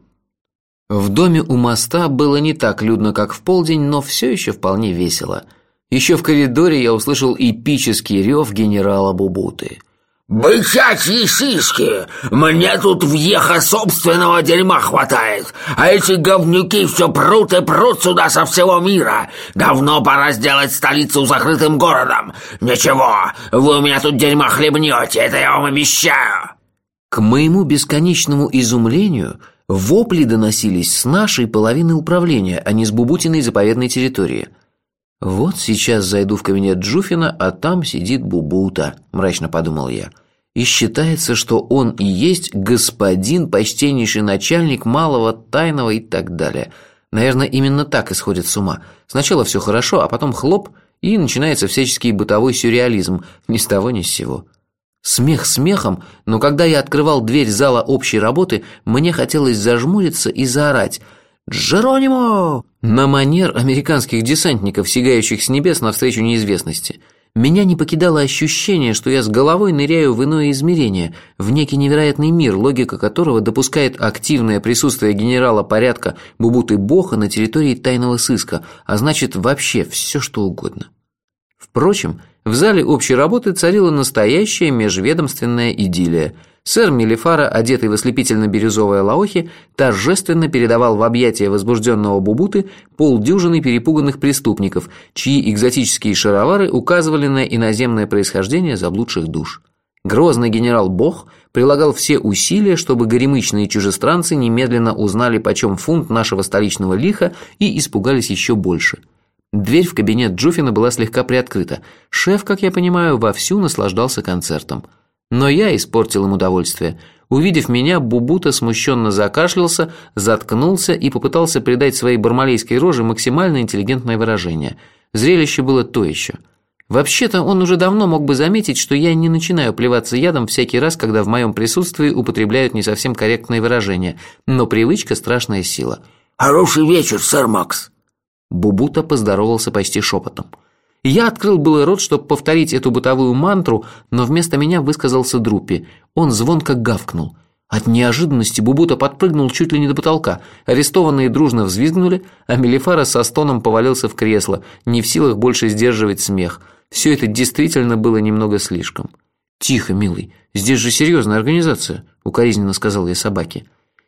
В доме у моста было не так людно, как в полдень, но все еще вполне весело. Еще в коридоре я услышал эпический рев генерала Бубуты. «Бычачьи сиськи! Мне тут въеха собственного дерьма хватает, а эти говнюки все прут и прут сюда со всего мира. Давно пора сделать столицу закрытым городом. Ничего, вы у меня тут дерьма хлебнете, это я вам обещаю!» К моему бесконечному изумлению вопли доносились с нашей половины управления, а не с Бубутиной заповедной территории. «Вот сейчас зайду в кабинет Джуфина, а там сидит Бубута», – мрачно подумал я. «И считается, что он и есть господин, почтеннейший начальник малого, тайного и так далее. Наверное, именно так исходит с ума. Сначала все хорошо, а потом хлоп, и начинается всяческий бытовой сюрреализм, ни с того ни с сего». Смех смехом, но когда я открывал дверь зала общей работы, мне хотелось зажмуриться и заорать – «Джеронимо!» На манер американских десантников, сигающих с небес навстречу неизвестности. Меня не покидало ощущение, что я с головой ныряю в иное измерение, в некий невероятный мир, логика которого допускает активное присутствие генерала порядка Бубуты Боха на территории тайного сыска, а значит вообще все что угодно. Впрочем, в зале общей работы царила настоящая межведомственная идиллия – Сэр Мелифара, одетый в ослепительно-бирюзовое лаохи, торжественно передавал в объятия возбужденного Бубуты полдюжины перепуганных преступников, чьи экзотические шаровары указывали на иноземное происхождение заблудших душ. Грозный генерал Бог прилагал все усилия, чтобы горемычные чужестранцы немедленно узнали, почем фунт нашего столичного лиха и испугались еще больше. Дверь в кабинет Джуфина была слегка приоткрыта. Шеф, как я понимаю, вовсю наслаждался концертом. Но я испортил им удовольствие. Увидев меня, Бубута смущенно закашлялся, заткнулся и попытался придать своей бармалейской роже максимально интеллигентное выражение. Зрелище было то еще. Вообще-то он уже давно мог бы заметить, что я не начинаю плеваться ядом всякий раз, когда в моем присутствии употребляют не совсем корректные выражения, но привычка – страшная сила. «Хороший вечер, сэр Макс!» Бубута поздоровался почти шепотом. Я открыл было рот, чтобы повторить эту бытовую мантру, но вместо меня высказался Друппи. Он звонко гавкнул. От неожиданности Бубута подпрыгнул чуть ли не до потолка. Арестованные дружно взвизгнули, а Мелифара со стоном повалился в кресло, не в силах больше сдерживать смех. Все это действительно было немного слишком. «Тихо, милый, здесь же серьезная организация», — укоризненно сказал я собаке.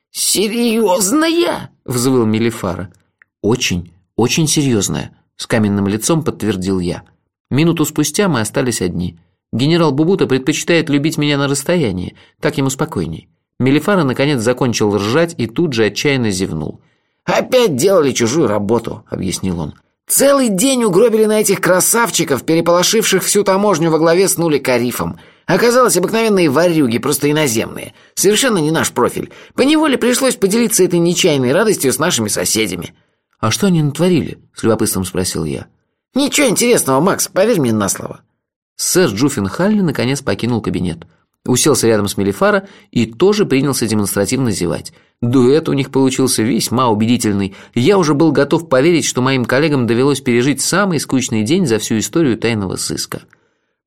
«Серьезная?» — взвыл Мелифара. «Очень, очень серьезная», — с каменным лицом подтвердил я. Минуту спустя мы остались одни. Генерал Бубута предпочитает любить меня на расстоянии, так ему спокойней. Мелифара наконец закончил ржать и тут же отчаянно зевнул. «Опять делали чужую работу», — объяснил он. «Целый день угробили на этих красавчиков, переполошивших всю таможню во главе с нули Карифом. Оказалось, обыкновенные варюги, просто иноземные. Совершенно не наш профиль. Поневоле пришлось поделиться этой нечаянной радостью с нашими соседями». «А что они натворили?» – с любопытством спросил я. «Ничего интересного, Макс, поверь мне на слово». Сэр Джуффин Халли наконец покинул кабинет. Уселся рядом с Мелифара и тоже принялся демонстративно зевать. Дуэт у них получился весьма убедительный. Я уже был готов поверить, что моим коллегам довелось пережить самый скучный день за всю историю тайного сыска.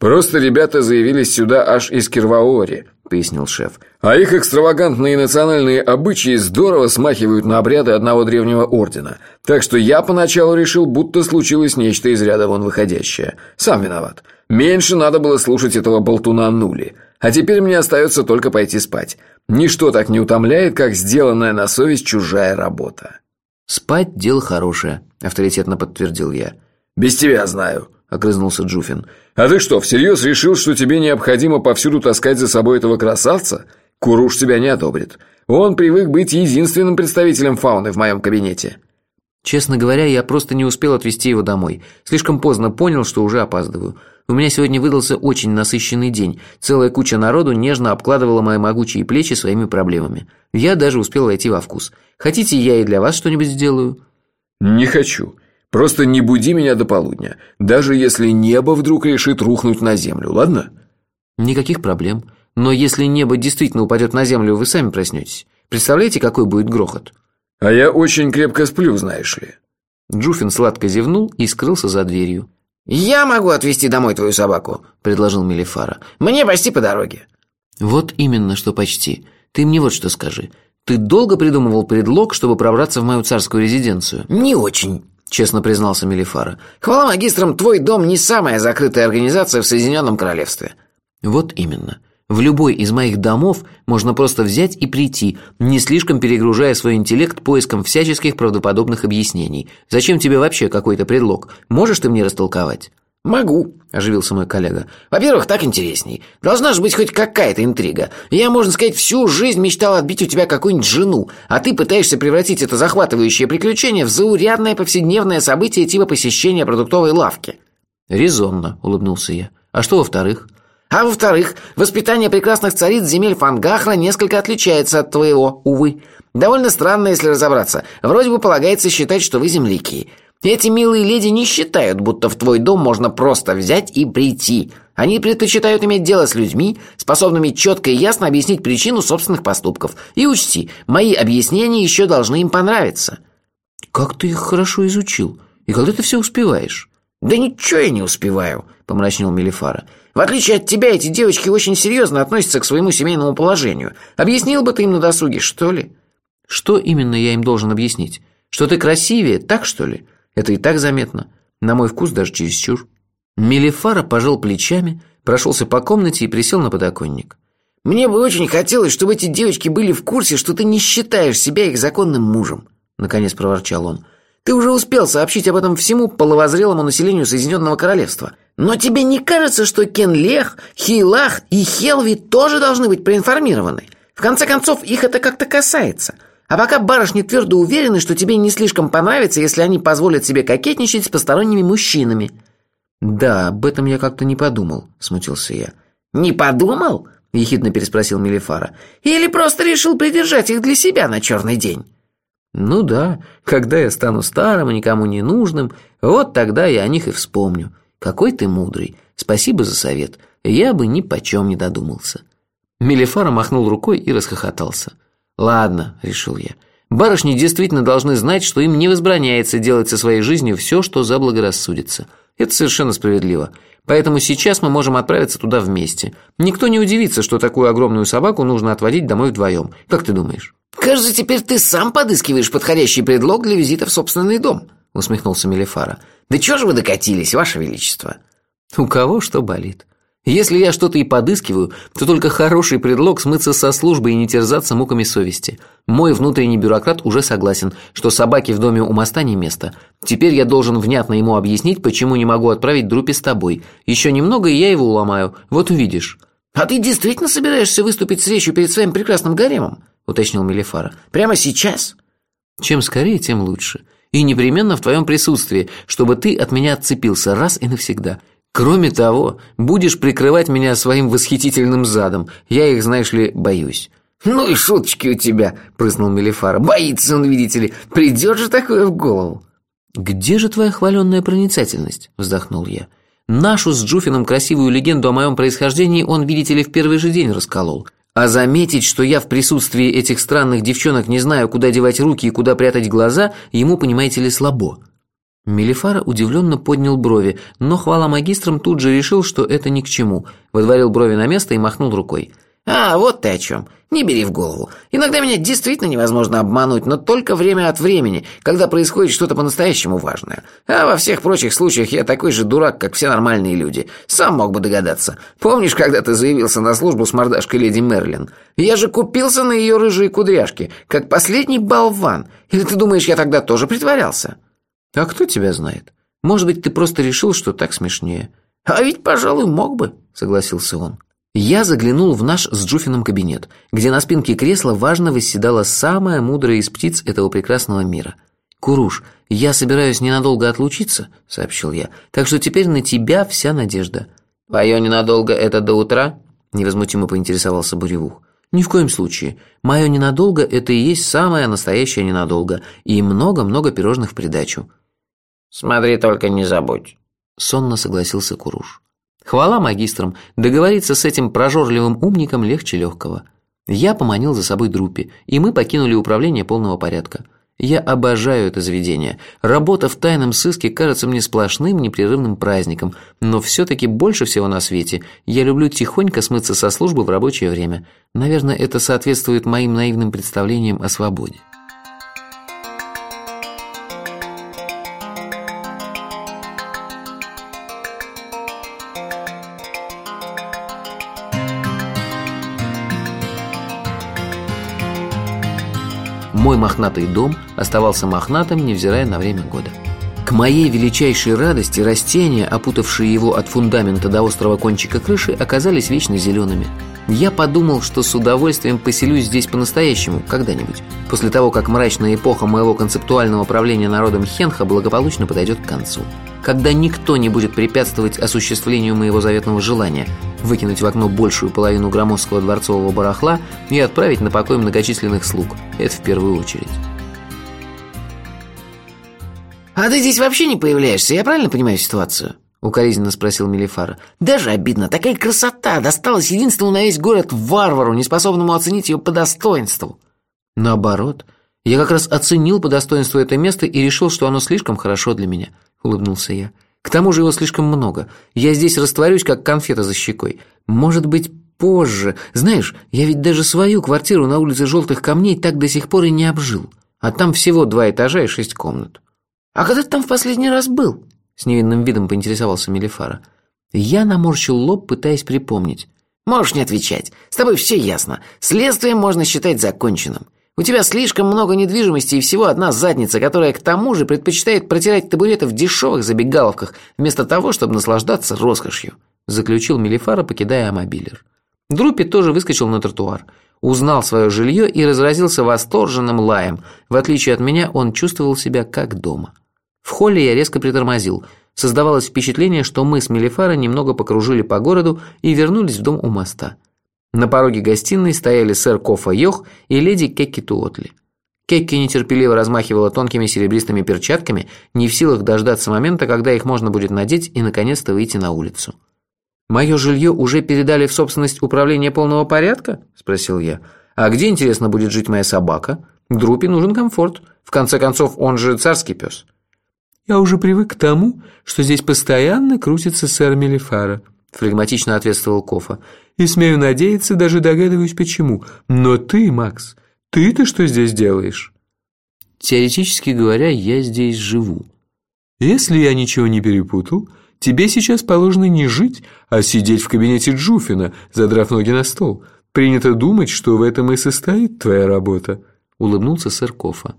«Просто ребята заявились сюда аж из Кирваори», — пояснил шеф. «А их экстравагантные национальные обычаи здорово смахивают на обряды одного древнего ордена. Так что я поначалу решил, будто случилось нечто из ряда вон выходящее. Сам виноват. Меньше надо было слушать этого болтуна Нули. А теперь мне остается только пойти спать. Ничто так не утомляет, как сделанная на совесть чужая работа». «Спать – дело хорошее», – авторитетно подтвердил я. «Без тебя знаю», – огрызнулся Джуфин. «А ты что, всерьез решил, что тебе необходимо повсюду таскать за собой этого красавца? Куруш тебя не одобрит. Он привык быть единственным представителем фауны в моем кабинете». Честно говоря, я просто не успел отвезти его домой. Слишком поздно понял, что уже опаздываю. У меня сегодня выдался очень насыщенный день. Целая куча народу нежно обкладывала мои могучие плечи своими проблемами. Я даже успел войти во вкус. Хотите, я и для вас что-нибудь сделаю? Не хочу. Просто не буди меня до полудня, даже если небо вдруг решит рухнуть на землю, ладно? Никаких проблем. Но если небо действительно упадет на землю, вы сами проснетесь. Представляете, какой будет грохот? А я очень крепко сплю, знаешь ли. Джуфин сладко зевнул и скрылся за дверью. «Я могу отвезти домой твою собаку», — предложил Мелифара. «Мне почти по дороге». «Вот именно, что почти. Ты мне вот что скажи. Ты долго придумывал предлог, чтобы пробраться в мою царскую резиденцию?» «Не очень», — честно признался Мелифара. «Хвала магистрам, твой дом не самая закрытая организация в Соединенном Королевстве». «Вот именно. В любой из моих домов можно просто взять и прийти, не слишком перегружая свой интеллект поиском всяческих правдоподобных объяснений. Зачем тебе вообще какой-то предлог? Можешь ты мне растолковать?» «Могу», – оживился мой коллега. «Во-первых, так интересней. Должна же быть хоть какая-то интрига. Я, можно сказать, всю жизнь мечтал отбить у тебя какую-нибудь жену, а ты пытаешься превратить это захватывающее приключение в заурядное повседневное событие типа посещения продуктовой лавки». «Резонно», – улыбнулся я. «А что во-вторых?» А во-вторых, воспитание прекрасных цариц земель Фангахра несколько отличается от твоего, увы. Довольно странно, если разобраться. Вроде бы полагается считать, что вы земляки. Эти милые леди не считают, будто в твой дом можно просто взять и прийти. Они предпочитают иметь дело с людьми, способными четко и ясно объяснить причину собственных поступков. И учти, мои объяснения еще должны им понравиться». «Как ты их хорошо изучил? И когда ты все успеваешь?» «Да ничего я не успеваю», — помрачнел Мелифара. В отличие от тебя, эти девочки очень серьезно относятся к своему семейному положению. Объяснил бы ты им на досуге, что ли?» «Что именно я им должен объяснить? Что ты красивее, так что ли? Это и так заметно. На мой вкус даже чересчур». Мелифара пожал плечами, прошелся по комнате и присел на подоконник. «Мне бы очень хотелось, чтобы эти девочки были в курсе, что ты не считаешь себя их законным мужем», — наконец проворчал он. «Ты уже успел сообщить об этом всему половозрелому населению Соединенного Королевства». Но тебе не кажется, что Кенлех, Хейлах и Хелви тоже должны быть проинформированы? В конце концов, их это как-то касается. А пока барышни твердо уверены, что тебе не слишком понравится, если они позволят себе кокетничать с посторонними мужчинами». «Да, об этом я как-то не подумал», — смутился я. «Не подумал?» — ехидно переспросил Мелифара. «Или просто решил придержать их для себя на черный день?» «Ну да, когда я стану старым и никому не нужным, вот тогда я о них и вспомню». Какой ты мудрый. Спасибо за совет. Я бы ни почем не додумался. Мелифара махнул рукой и расхохотался. «Ладно», — решил я. «Барышни действительно должны знать, что им не возбраняется делать со своей жизнью все, что заблагорассудится. Это совершенно справедливо. Поэтому сейчас мы можем отправиться туда вместе. Никто не удивится, что такую огромную собаку нужно отводить домой вдвоем. Как ты думаешь?» «Кажется, теперь ты сам подыскиваешь подходящий предлог для визита в собственный дом», — усмехнулся Мелифара. «Да чего же вы докатились, Ваше Величество?» У кого что болит. Если я что-то и подыскиваю, то только хороший предлог смыться со службы и не терзаться муками совести. Мой внутренний бюрократ уже согласен, что собаке в доме у моста не место. Теперь я должен внятно ему объяснить, почему не могу отправить Друпи с тобой. Еще немного, и я его уломаю. Вот увидишь». «А ты действительно собираешься выступить с речью перед своим прекрасным гаремом?» – уточнил Мелифара. «Прямо сейчас?» «Чем скорее, тем лучше. И непременно в твоем присутствии, чтобы ты от меня отцепился раз и навсегда». Кроме того, будешь прикрывать меня своим восхитительным задом. Я их, знаешь ли, боюсь». «Ну и шуточки у тебя», – прыснул Мелифара. «Боится он, видите ли. Придет же такое в голову». «Где же твоя хваленная проницательность?» – вздохнул я. «Нашу с Джуфином красивую легенду о моем происхождении он, видите ли, в первый же день расколол. А заметить, что я в присутствии этих странных девчонок не знаю, куда девать руки и куда прятать глаза, ему, понимаете ли, слабо». Мелифара удивленно поднял брови, но хвала магистрам тут же решил, что это ни к чему. Выдворил брови на место и махнул рукой. «А, вот ты о чем. Не бери в голову. Иногда меня действительно невозможно обмануть, но только время от времени, когда происходит что-то по-настоящему важное. А во всех прочих случаях я такой же дурак, как все нормальные люди. Сам мог бы догадаться. Помнишь, когда ты заявился на службу с мордашкой леди Мерлин? Я же купился на ее рыжие кудряшки, как последний болван. Или ты думаешь, я тогда тоже притворялся?» «А кто тебя знает? Может быть, ты просто решил, что так смешнее». «А ведь, пожалуй, мог бы», — согласился он. Я заглянул в наш с Джуфином кабинет, где на спинке кресла важно восседала самая мудрая из птиц этого прекрасного мира. «Куруш, я собираюсь ненадолго отлучиться», — сообщил я, «так что теперь на тебя вся надежда». «Твое ненадолго это до утра?» — невозмутимо поинтересовался Буревух. «Ни в коем случае. Мое ненадолго — это и есть самое настоящее ненадолго, и много-много пирожных в придачу». «Смотри, только не забудь», — сонно согласился Куруш. Хвала магистрам, договориться с этим прожорливым умником легче легкого. Я поманил за собой Друпи, и мы покинули управление полного порядка. Я обожаю это заведение. Работа в тайном сыске кажется мне сплошным непрерывным праздником, но все-таки больше всего на свете я люблю тихонько смыться со службы в рабочее время. Наверное, это соответствует моим наивным представлениям о свободе. Мой мохнатый дом оставался мохнатым, невзирая на время года. К моей величайшей радости растения, опутавшие его от фундамента до острого кончика крыши, оказались вечно зелеными. Я подумал, что с удовольствием поселюсь здесь по-настоящему, когда-нибудь, после того, как мрачная эпоха моего концептуального правления народом Хенха благополучно подойдет к концу. Когда никто не будет препятствовать осуществлению моего заветного желания выкинуть в окно большую половину громоздкого дворцового барахла и отправить на покой многочисленных слуг. Это в первую очередь. «А ты здесь вообще не появляешься, я правильно понимаю ситуацию?» Укоризненно спросил Мелифара. «Даже обидно. Такая красота досталась единственному на весь город варвару, неспособному оценить ее по достоинству». «Наоборот. Я как раз оценил по достоинству это место и решил, что оно слишком хорошо для меня», — улыбнулся я. «К тому же его слишком много. Я здесь растворюсь, как конфета за щекой. Может быть, позже. Знаешь, я ведь даже свою квартиру на улице Желтых Камней так до сих пор и не обжил. А там всего два этажа и шесть комнат». «А когда ты там в последний раз был?» С невинным видом поинтересовался Мелифара. Я наморщил лоб, пытаясь припомнить. «Можешь не отвечать. С тобой все ясно. Следствие можно считать законченным. У тебя слишком много недвижимости и всего одна задница, которая к тому же предпочитает протирать табуреты в дешевых забегаловках, вместо того, чтобы наслаждаться роскошью», заключил Мелифара, покидая мобилер. Друпи тоже выскочил на тротуар. Узнал свое жилье и разразился восторженным лаем. В отличие от меня, он чувствовал себя как дома. В холле я резко притормозил. Создавалось впечатление, что мы с Мелифара немного покружили по городу и вернулись в дом у моста. На пороге гостиной стояли сэр Кофа Йох и леди Кекки Туотли. Кекки нетерпеливо размахивала тонкими серебристыми перчатками, не в силах дождаться момента, когда их можно будет надеть и наконец-то выйти на улицу. «Мое жилье уже передали в собственность управления полного порядка?» – спросил я. «А где, интересно, будет жить моя собака? Друпи нужен комфорт. В конце концов, он же царский пес». «Я уже привык к тому, что здесь постоянно крутится сэр Мелифара», флегматично ответствовал Кофа. «И смею надеяться, даже догадываюсь почему. Но ты, Макс, ты-то что здесь делаешь?» «Теоретически говоря, я здесь живу». «Если я ничего не перепутал, Тебе сейчас положено не жить, а сидеть в кабинете Джуфина, задрав ноги на стол. Принято думать, что в этом и состоит твоя работа», – улыбнулся сэр Кофа.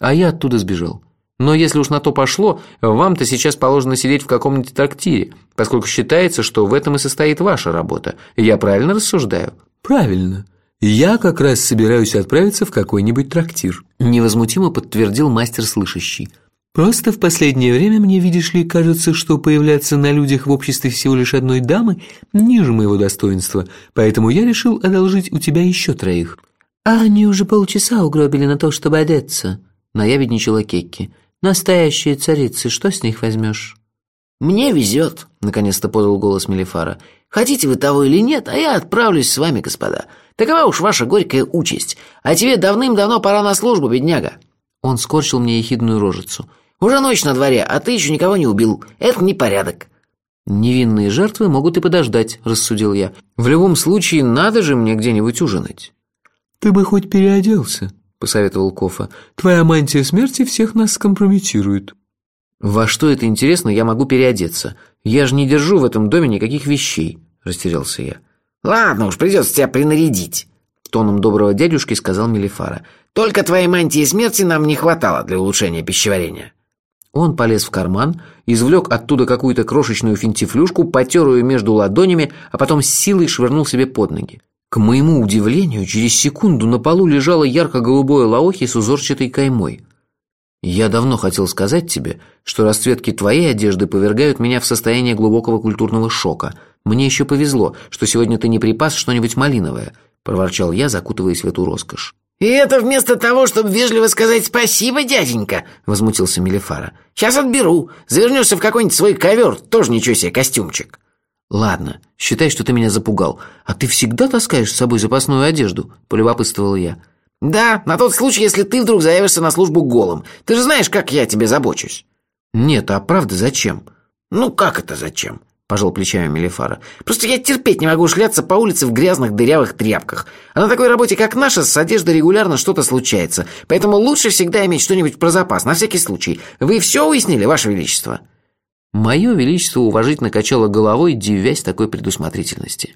«А я оттуда сбежал. Но если уж на то пошло, вам-то сейчас положено сидеть в каком-нибудь трактире, поскольку считается, что в этом и состоит ваша работа. Я правильно рассуждаю?» «Правильно. Я как раз собираюсь отправиться в какой-нибудь трактир», – невозмутимо подтвердил мастер слышащий. Просто в последнее время мне, видишь ли, кажется, что появляться на людях в обществе всего лишь одной дамы ниже моего достоинства, поэтому я решил одолжить у тебя еще троих». «А они уже полчаса угробили на то, чтобы одеться», — наябедничала Кекки. «Настоящие царицы, что с них возьмешь?» «Мне везет», — наконец-то подал голос Мелифара. «Хотите вы того или нет, а я отправлюсь с вами, господа. Такова уж ваша горькая участь. А тебе давным-давно пора на службу, бедняга». Он скорчил мне ехидную рожицу. Уже ночь на дворе, а ты еще никого не убил. Это непорядок». «Невинные жертвы могут и подождать», – рассудил я. «В любом случае, надо же мне где-нибудь ужинать». «Ты бы хоть переоделся», – посоветовал Кофа. «Твоя мантия смерти всех нас скомпрометирует». «Во что это интересно, я могу переодеться. Я же не держу в этом доме никаких вещей», – растерялся я. «Ладно уж, придется тебя принарядить», – тоном доброго дядюшки сказал Мелифара. «Только твоей мантии смерти нам не хватало для улучшения пищеварения». Он полез в карман, извлек оттуда какую-то крошечную финтифлюшку, потер ее между ладонями, а потом с силой швырнул себе под ноги. К моему удивлению, через секунду на полу лежало ярко-голубое лаохи с узорчатой каймой. Я давно хотел сказать тебе, что расцветки твоей одежды повергают меня в состояние глубокого культурного шока. Мне еще повезло, что сегодня ты не припас что-нибудь малиновое, проворчал я, закутываясь в эту роскошь. «И это вместо того, чтобы вежливо сказать спасибо, дяденька!» — возмутился Мелифара. «Сейчас отберу. Завернешься в какой-нибудь свой ковер. Тоже ничего себе костюмчик». «Ладно, считай, что ты меня запугал. А ты всегда таскаешь с собой запасную одежду?» — полюбопытствовал я. «Да, на тот случай, если ты вдруг заявишься на службу голым. Ты же знаешь, как я тебе забочусь». «Нет, а правда зачем?» «Ну как это зачем? – пожал плечами Мелифара. «Просто я терпеть не могу шляться по улице в грязных дырявых тряпках. А на такой работе, как наша, с одеждой регулярно что-то случается. Поэтому лучше всегда иметь что-нибудь про запас, на всякий случай. Вы все уяснили, Ваше Величество?» Мое Величество уважительно качало головой, дивясь такой предусмотрительности.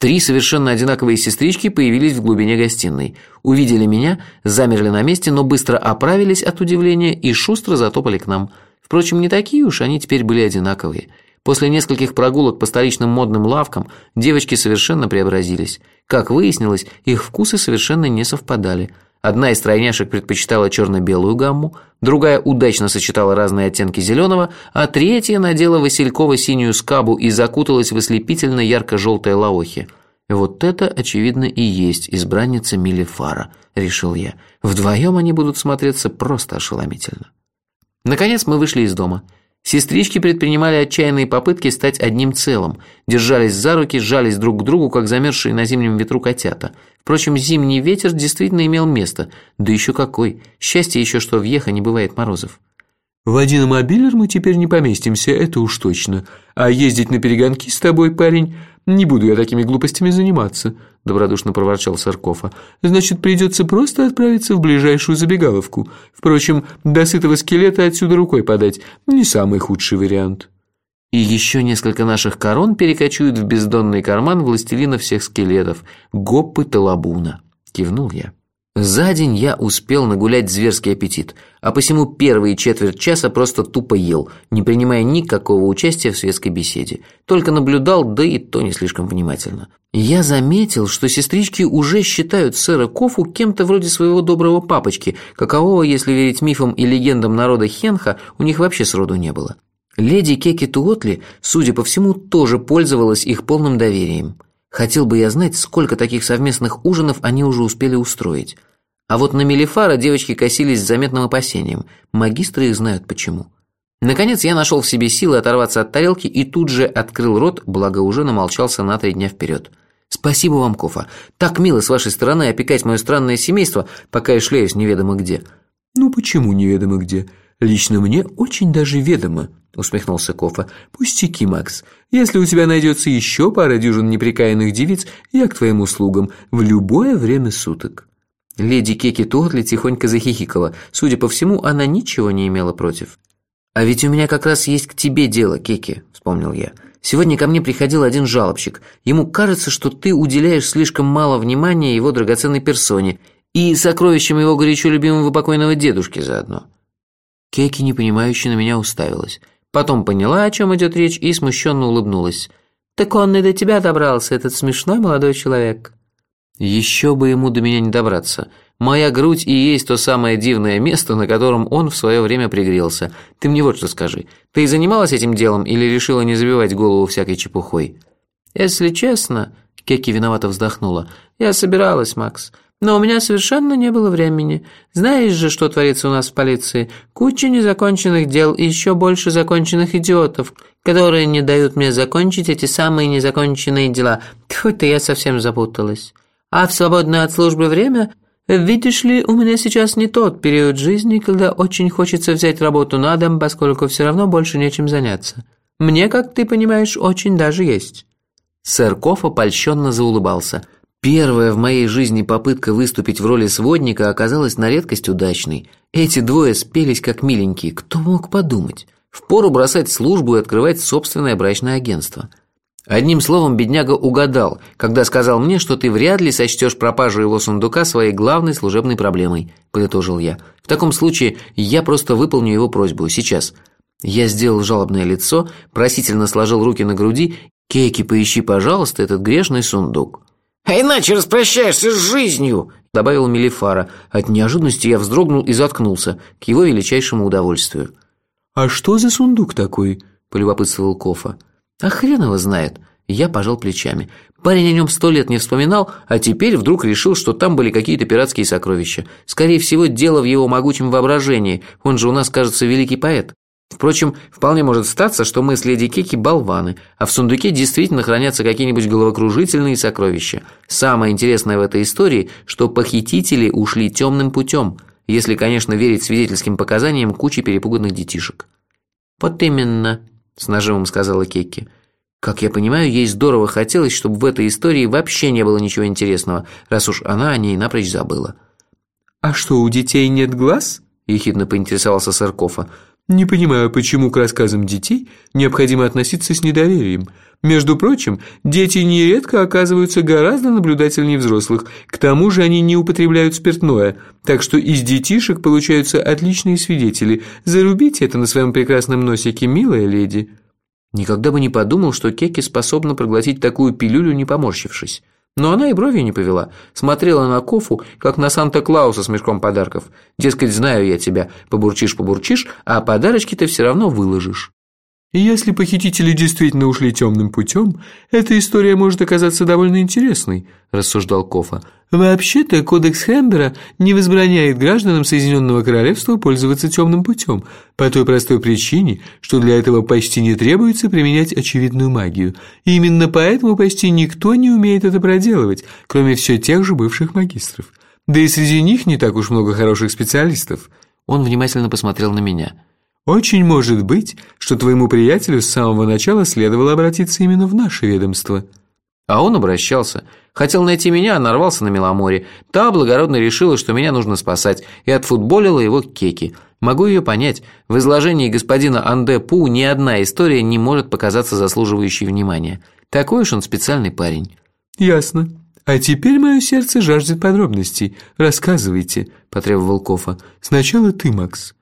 Три совершенно одинаковые сестрички появились в глубине гостиной. Увидели меня, замерли на месте, но быстро оправились от удивления и шустро затопали к нам. Впрочем, не такие уж они теперь были одинаковые – После нескольких прогулок по столичным модным лавкам девочки совершенно преобразились. Как выяснилось, их вкусы совершенно не совпадали. Одна из тройняшек предпочитала черно-белую гамму, другая удачно сочетала разные оттенки зеленого, а третья надела васильково-синюю скабу и закуталась в ослепительно ярко-желтое лаохи. «Вот это, очевидно, и есть избранница Милифара», — решил я. «Вдвоем они будут смотреться просто ошеломительно». Наконец мы вышли из дома. Сестрички предпринимали отчаянные попытки стать одним целым, держались за руки, сжались друг к другу, как замерзшие на зимнем ветру котята. Впрочем, зимний ветер действительно имел место, да еще какой. Счастье еще, что в Еха не бывает морозов. «В один мобилер мы теперь не поместимся, это уж точно. А ездить на перегонки с тобой, парень, не буду я такими глупостями заниматься», – добродушно проворчал Саркофа. «Значит, придется просто отправиться в ближайшую забегаловку. Впрочем, до сытого скелета отсюда рукой подать – не самый худший вариант». «И еще несколько наших корон перекочуют в бездонный карман властелина всех скелетов – Гоппы Талабуна», – кивнул я. За день я успел нагулять зверский аппетит, а посему первые четверть часа просто тупо ел, не принимая никакого участия в светской беседе. Только наблюдал, да и то не слишком внимательно. Я заметил, что сестрички уже считают сэра Кофу кем-то вроде своего доброго папочки, какового, если верить мифам и легендам народа Хенха, у них вообще сроду не было. Леди Кеки Туотли, судя по всему, тоже пользовалась их полным доверием. Хотел бы я знать, сколько таких совместных ужинов они уже успели устроить. А вот на Мелифара девочки косились с заметным опасением. Магистры их знают почему. Наконец я нашел в себе силы оторваться от тарелки и тут же открыл рот, благо уже намолчался на три дня вперед. «Спасибо вам, Кофа. Так мило с вашей стороны опекать мое странное семейство, пока я шляюсь неведомо где». «Ну почему неведомо где? Лично мне очень даже ведомо», – усмехнулся Кофа. «Пустяки, Макс. Если у тебя найдется еще пара дюжин неприкаянных девиц, я к твоим услугам в любое время суток». Леди Кеки Тотли тихонько захихикала. Судя по всему, она ничего не имела против. «А ведь у меня как раз есть к тебе дело, Кеки», — вспомнил я. «Сегодня ко мне приходил один жалобщик. Ему кажется, что ты уделяешь слишком мало внимания его драгоценной персоне и сокровищам его горячо любимого покойного дедушки заодно». Кеки непонимающе на меня уставилась. Потом поняла, о чем идет речь, и смущенно улыбнулась. «Так он и до тебя добрался, этот смешной молодой человек». Еще бы ему до меня не добраться. Моя грудь и есть то самое дивное место, на котором он в свое время пригрелся. Ты мне вот что скажи. Ты занималась этим делом или решила не забивать голову всякой чепухой? Если честно, Кеки виновато вздохнула. Я собиралась, Макс. Но у меня совершенно не было времени. Знаешь же, что творится у нас в полиции? Куча незаконченных дел и еще больше законченных идиотов, которые не дают мне закончить эти самые незаконченные дела. Хоть-то я совсем запуталась. А в свободное от службы время, видишь ли, у меня сейчас не тот период жизни, когда очень хочется взять работу на дом, поскольку все равно больше нечем заняться. Мне, как ты понимаешь, очень даже есть». Сэр Кофа польщенно заулыбался. Первая в моей жизни попытка выступить в роли сводника оказалась на редкость удачной. Эти двое спелись как миленькие, кто мог подумать? Впору бросать службу и открывать собственное брачное агентство – Одним словом, бедняга угадал, когда сказал мне, что ты вряд ли сочтешь пропажу его сундука своей главной служебной проблемой, подытожил я. В таком случае я просто выполню его просьбу сейчас. Я сделал жалобное лицо, просительно сложил руки на груди. Кейки, поищи, пожалуйста, этот грешный сундук. А иначе распрощаешься с жизнью, добавил Мелифара. От неожиданности я вздрогнул и заткнулся, к его величайшему удовольствию. А что за сундук такой? полюбопытствовал Кофа. А хрен его знает. Я пожал плечами. Парень о нем сто лет не вспоминал, а теперь вдруг решил, что там были какие-то пиратские сокровища. Скорее всего, дело в его могучем воображении. Он же у нас, кажется, великий поэт. Впрочем, вполне может статься, что мы с леди Кеки болваны, а в сундуке действительно хранятся какие-нибудь головокружительные сокровища. Самое интересное в этой истории, что похитители ушли темным путем, если, конечно, верить свидетельским показаниям кучи перепуганных детишек. «Вот именно», с нажимом сказала Кекки. Как я понимаю, ей здорово хотелось, чтобы в этой истории вообще не было ничего интересного, раз уж она о ней напрочь забыла. «А что, у детей нет глаз?» – ехидно поинтересовался Саркофа. «Не понимаю, почему к рассказам детей необходимо относиться с недоверием. Между прочим, дети нередко оказываются гораздо наблюдательнее взрослых, к тому же они не употребляют спиртное, так что из детишек получаются отличные свидетели. Зарубите это на своем прекрасном носике, милая леди». Никогда бы не подумал, что Кеки способна проглотить такую пилюлю, не поморщившись. Но она и бровью не повела, смотрела на Кофу, как на Санта-Клауса с мешком подарков. Дескать, знаю я тебя, побурчишь-побурчишь, а подарочки ты все равно выложишь. Если похитители действительно ушли темным путем, эта история может оказаться довольно интересной, рассуждал Кофа. Вообще-то кодекс Хэмбера не возбраняет гражданам Соединенного Королевства пользоваться темным путем, по той простой причине, что для этого почти не требуется применять очевидную магию. И именно поэтому почти никто не умеет это проделывать, кроме все тех же бывших магистров. Да и среди них не так уж много хороших специалистов. Он внимательно посмотрел на меня. Очень может быть, что твоему приятелю с самого начала следовало обратиться именно в наше ведомство. А он обращался. Хотел найти меня, а нарвался на Меломоре. Та благородно решила, что меня нужно спасать, и отфутболила его кеки. Могу ее понять. В изложении господина Анде Пу ни одна история не может показаться заслуживающей внимания. Такой уж он специальный парень. Ясно. А теперь мое сердце жаждет подробностей. Рассказывайте, потребовал Кофа. Сначала ты, Макс.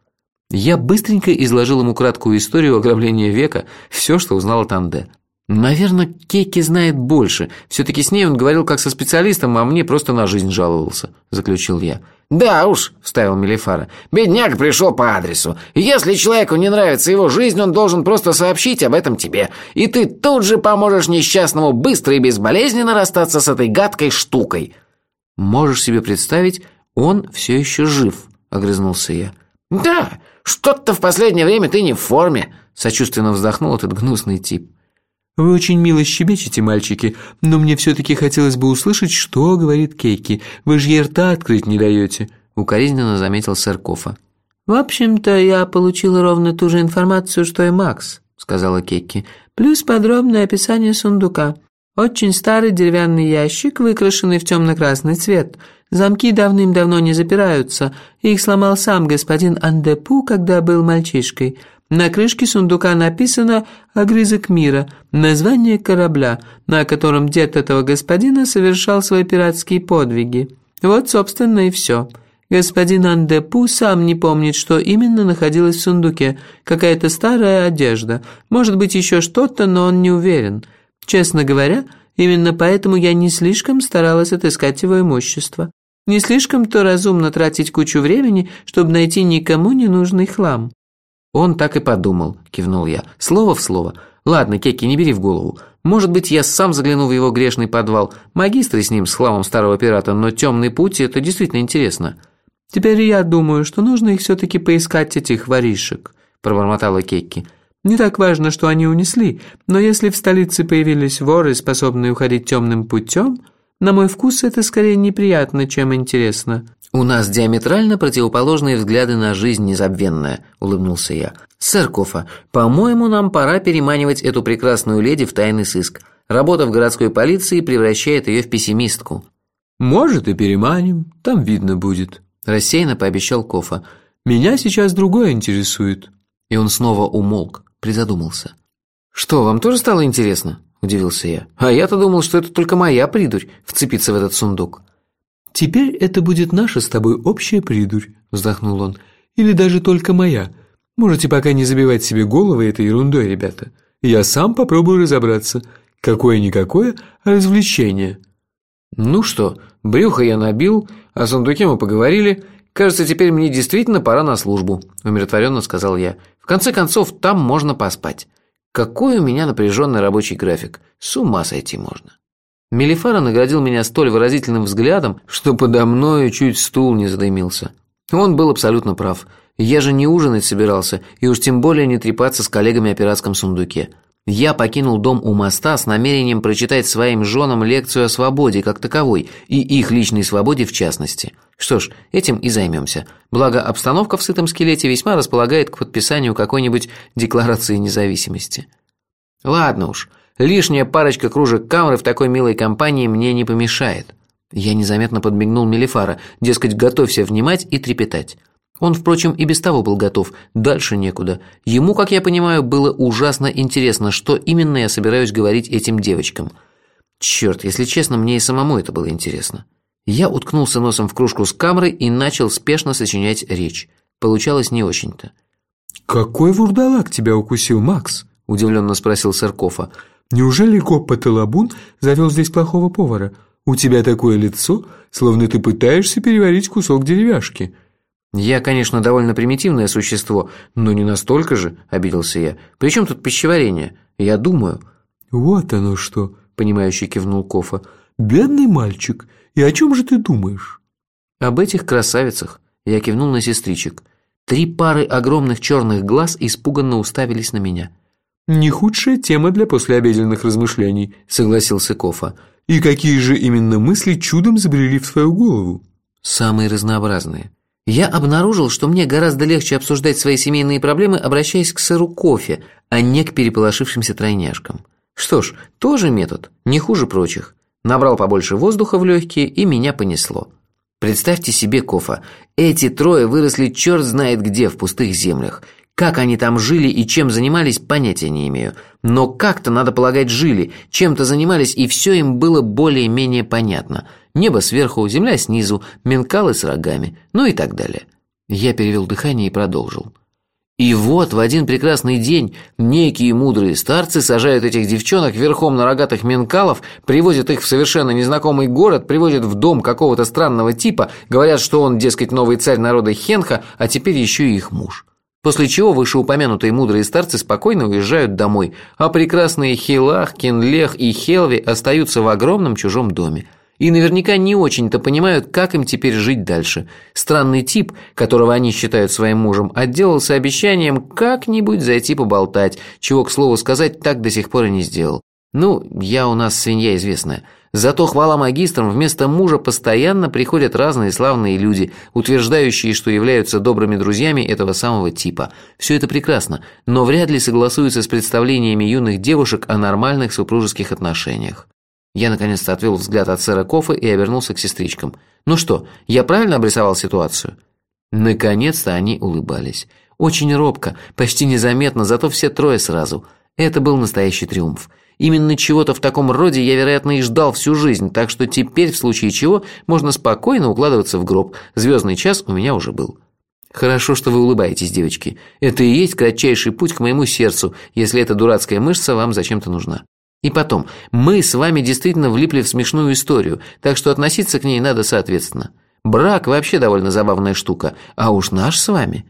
Я быстренько изложил ему краткую историю ограбления века, все, что узнал от Анде. Наверное, Кеки знает больше. Все-таки с ней он говорил как со специалистом, а мне просто на жизнь жаловался, заключил я. «Да уж», – вставил Мелифара, – «бедняк пришел по адресу. Если человеку не нравится его жизнь, он должен просто сообщить об этом тебе. И ты тут же поможешь несчастному быстро и безболезненно расстаться с этой гадкой штукой». «Можешь себе представить, он все еще жив», – огрызнулся я. «Да, что-то в последнее время ты не в форме», – сочувственно вздохнул этот гнусный тип. «Вы очень мило щебечете, мальчики, но мне все-таки хотелось бы услышать, что говорит Кейки. Вы же ей рта открыть не даете», – укоризненно заметил сэр Кофа. «В общем-то, я получила ровно ту же информацию, что и Макс», – сказала Кейки, – «плюс подробное описание сундука. Очень старый деревянный ящик, выкрашенный в темно-красный цвет. Замки давным-давно не запираются. Их сломал сам господин Андепу, когда был мальчишкой. На крышке сундука написано «Огрызок мира», название корабля, на котором дед этого господина совершал свои пиратские подвиги. Вот, собственно, и все. Господин Андепу сам не помнит, что именно находилось в сундуке. Какая-то старая одежда. Может быть, еще что-то, но он не уверен. Честно говоря, именно поэтому я не слишком старалась отыскать его имущество. Не слишком-то разумно тратить кучу времени, чтобы найти никому не нужный хлам. «Он так и подумал», – кивнул я. «Слово в слово. Ладно, Кеки, не бери в голову. Может быть, я сам загляну в его грешный подвал. Магистры с ним, с хламом старого пирата, но темный путь – это действительно интересно». «Теперь я думаю, что нужно их все-таки поискать, этих воришек», – пробормотала Кекки. «Не так важно, что они унесли, но если в столице появились воры, способные уходить темным путем, на мой вкус это скорее неприятно, чем интересно». «У нас диаметрально противоположные взгляды на жизнь незабвенная», – улыбнулся я. «Сэр Кофа, по-моему, нам пора переманивать эту прекрасную леди в тайный сыск. Работа в городской полиции превращает ее в пессимистку». «Может, и переманим, там видно будет», – рассеянно пообещал Кофа. «Меня сейчас другое интересует». И он снова умолк, призадумался. «Что, вам тоже стало интересно?» – удивился я. «А я-то думал, что это только моя придурь вцепиться в этот сундук». «Теперь это будет наша с тобой общая придурь», – вздохнул он. «Или даже только моя. Можете пока не забивать себе головы этой ерундой, ребята. Я сам попробую разобраться. Какое-никакое развлечение». «Ну что, брюхо я набил, о сундуке мы поговорили. Кажется, теперь мне действительно пора на службу», – умиротворенно сказал я. «В конце концов, там можно поспать. Какой у меня напряженный рабочий график. С ума сойти можно». Мелифара наградил меня столь выразительным взглядом, что подо мною чуть стул не задымился. Он был абсолютно прав. Я же не ужинать собирался, и уж тем более не трепаться с коллегами о пиратском сундуке. Я покинул дом у моста с намерением прочитать своим женам лекцию о свободе как таковой, и их личной свободе в частности. Что ж, этим и займемся. Благо, обстановка в сытом скелете весьма располагает к подписанию какой-нибудь декларации независимости. Ладно уж, Лишняя парочка кружек камры в такой милой компании мне не помешает. Я незаметно подмигнул Мелифара, дескать, готовься внимать и трепетать. Он, впрочем, и без того был готов, дальше некуда. Ему, как я понимаю, было ужасно интересно, что именно я собираюсь говорить этим девочкам. Черт, если честно, мне и самому это было интересно. Я уткнулся носом в кружку с камрой и начал спешно сочинять речь. Получалось не очень-то. «Какой вурдалак тебя укусил, Макс?» – удивленно спросил Саркофа. Неужели Коппа Талабун завел здесь плохого повара? У тебя такое лицо, словно ты пытаешься переварить кусок деревяшки». «Я, конечно, довольно примитивное существо, но не настолько же», – обиделся я. «При чем тут пищеварение? Я думаю». «Вот оно что», – понимающе кивнул Кофа. «Бедный мальчик, и о чем же ты думаешь?» «Об этих красавицах», – я кивнул на сестричек. Три пары огромных черных глаз испуганно уставились на меня – «Не худшая тема для послеобеденных размышлений», — согласился Кофа. «И какие же именно мысли чудом забрели в твою голову?» «Самые разнообразные. Я обнаружил, что мне гораздо легче обсуждать свои семейные проблемы, обращаясь к сыру кофе, а не к переполошившимся тройняшкам. Что ж, тоже метод, не хуже прочих. Набрал побольше воздуха в легкие, и меня понесло. Представьте себе, Кофа, эти трое выросли черт знает где в пустых землях – как они там жили и чем занимались, понятия не имею. Но как-то, надо полагать, жили, чем-то занимались, и все им было более-менее понятно. Небо сверху, земля снизу, менкалы с рогами, ну и так далее. Я перевел дыхание и продолжил. И вот в один прекрасный день некие мудрые старцы сажают этих девчонок верхом на рогатых менкалов, привозят их в совершенно незнакомый город, приводят в дом какого-то странного типа, говорят, что он, дескать, новый царь народа Хенха, а теперь еще и их муж. После чего вышеупомянутые мудрые старцы спокойно уезжают домой, а прекрасные Хилах, Кенлех и Хелви остаются в огромном чужом доме. И наверняка не очень-то понимают, как им теперь жить дальше. Странный тип, которого они считают своим мужем, отделался обещанием как-нибудь зайти поболтать, чего, к слову сказать, так до сих пор и не сделал. Ну, я у нас свинья известная. Зато хвала магистрам вместо мужа постоянно приходят разные славные люди, утверждающие, что являются добрыми друзьями этого самого типа. Все это прекрасно, но вряд ли согласуются с представлениями юных девушек о нормальных супружеских отношениях. Я наконец-то отвел взгляд от сэра Кофа и обернулся к сестричкам. «Ну что, я правильно обрисовал ситуацию?» Наконец-то они улыбались. Очень робко, почти незаметно, зато все трое сразу. Это был настоящий триумф. Именно чего-то в таком роде я, вероятно, и ждал всю жизнь, так что теперь, в случае чего, можно спокойно укладываться в гроб. Звездный час у меня уже был. Хорошо, что вы улыбаетесь, девочки. Это и есть кратчайший путь к моему сердцу, если эта дурацкая мышца вам зачем-то нужна. И потом, мы с вами действительно влипли в смешную историю, так что относиться к ней надо соответственно. Брак вообще довольно забавная штука, а уж наш с вами.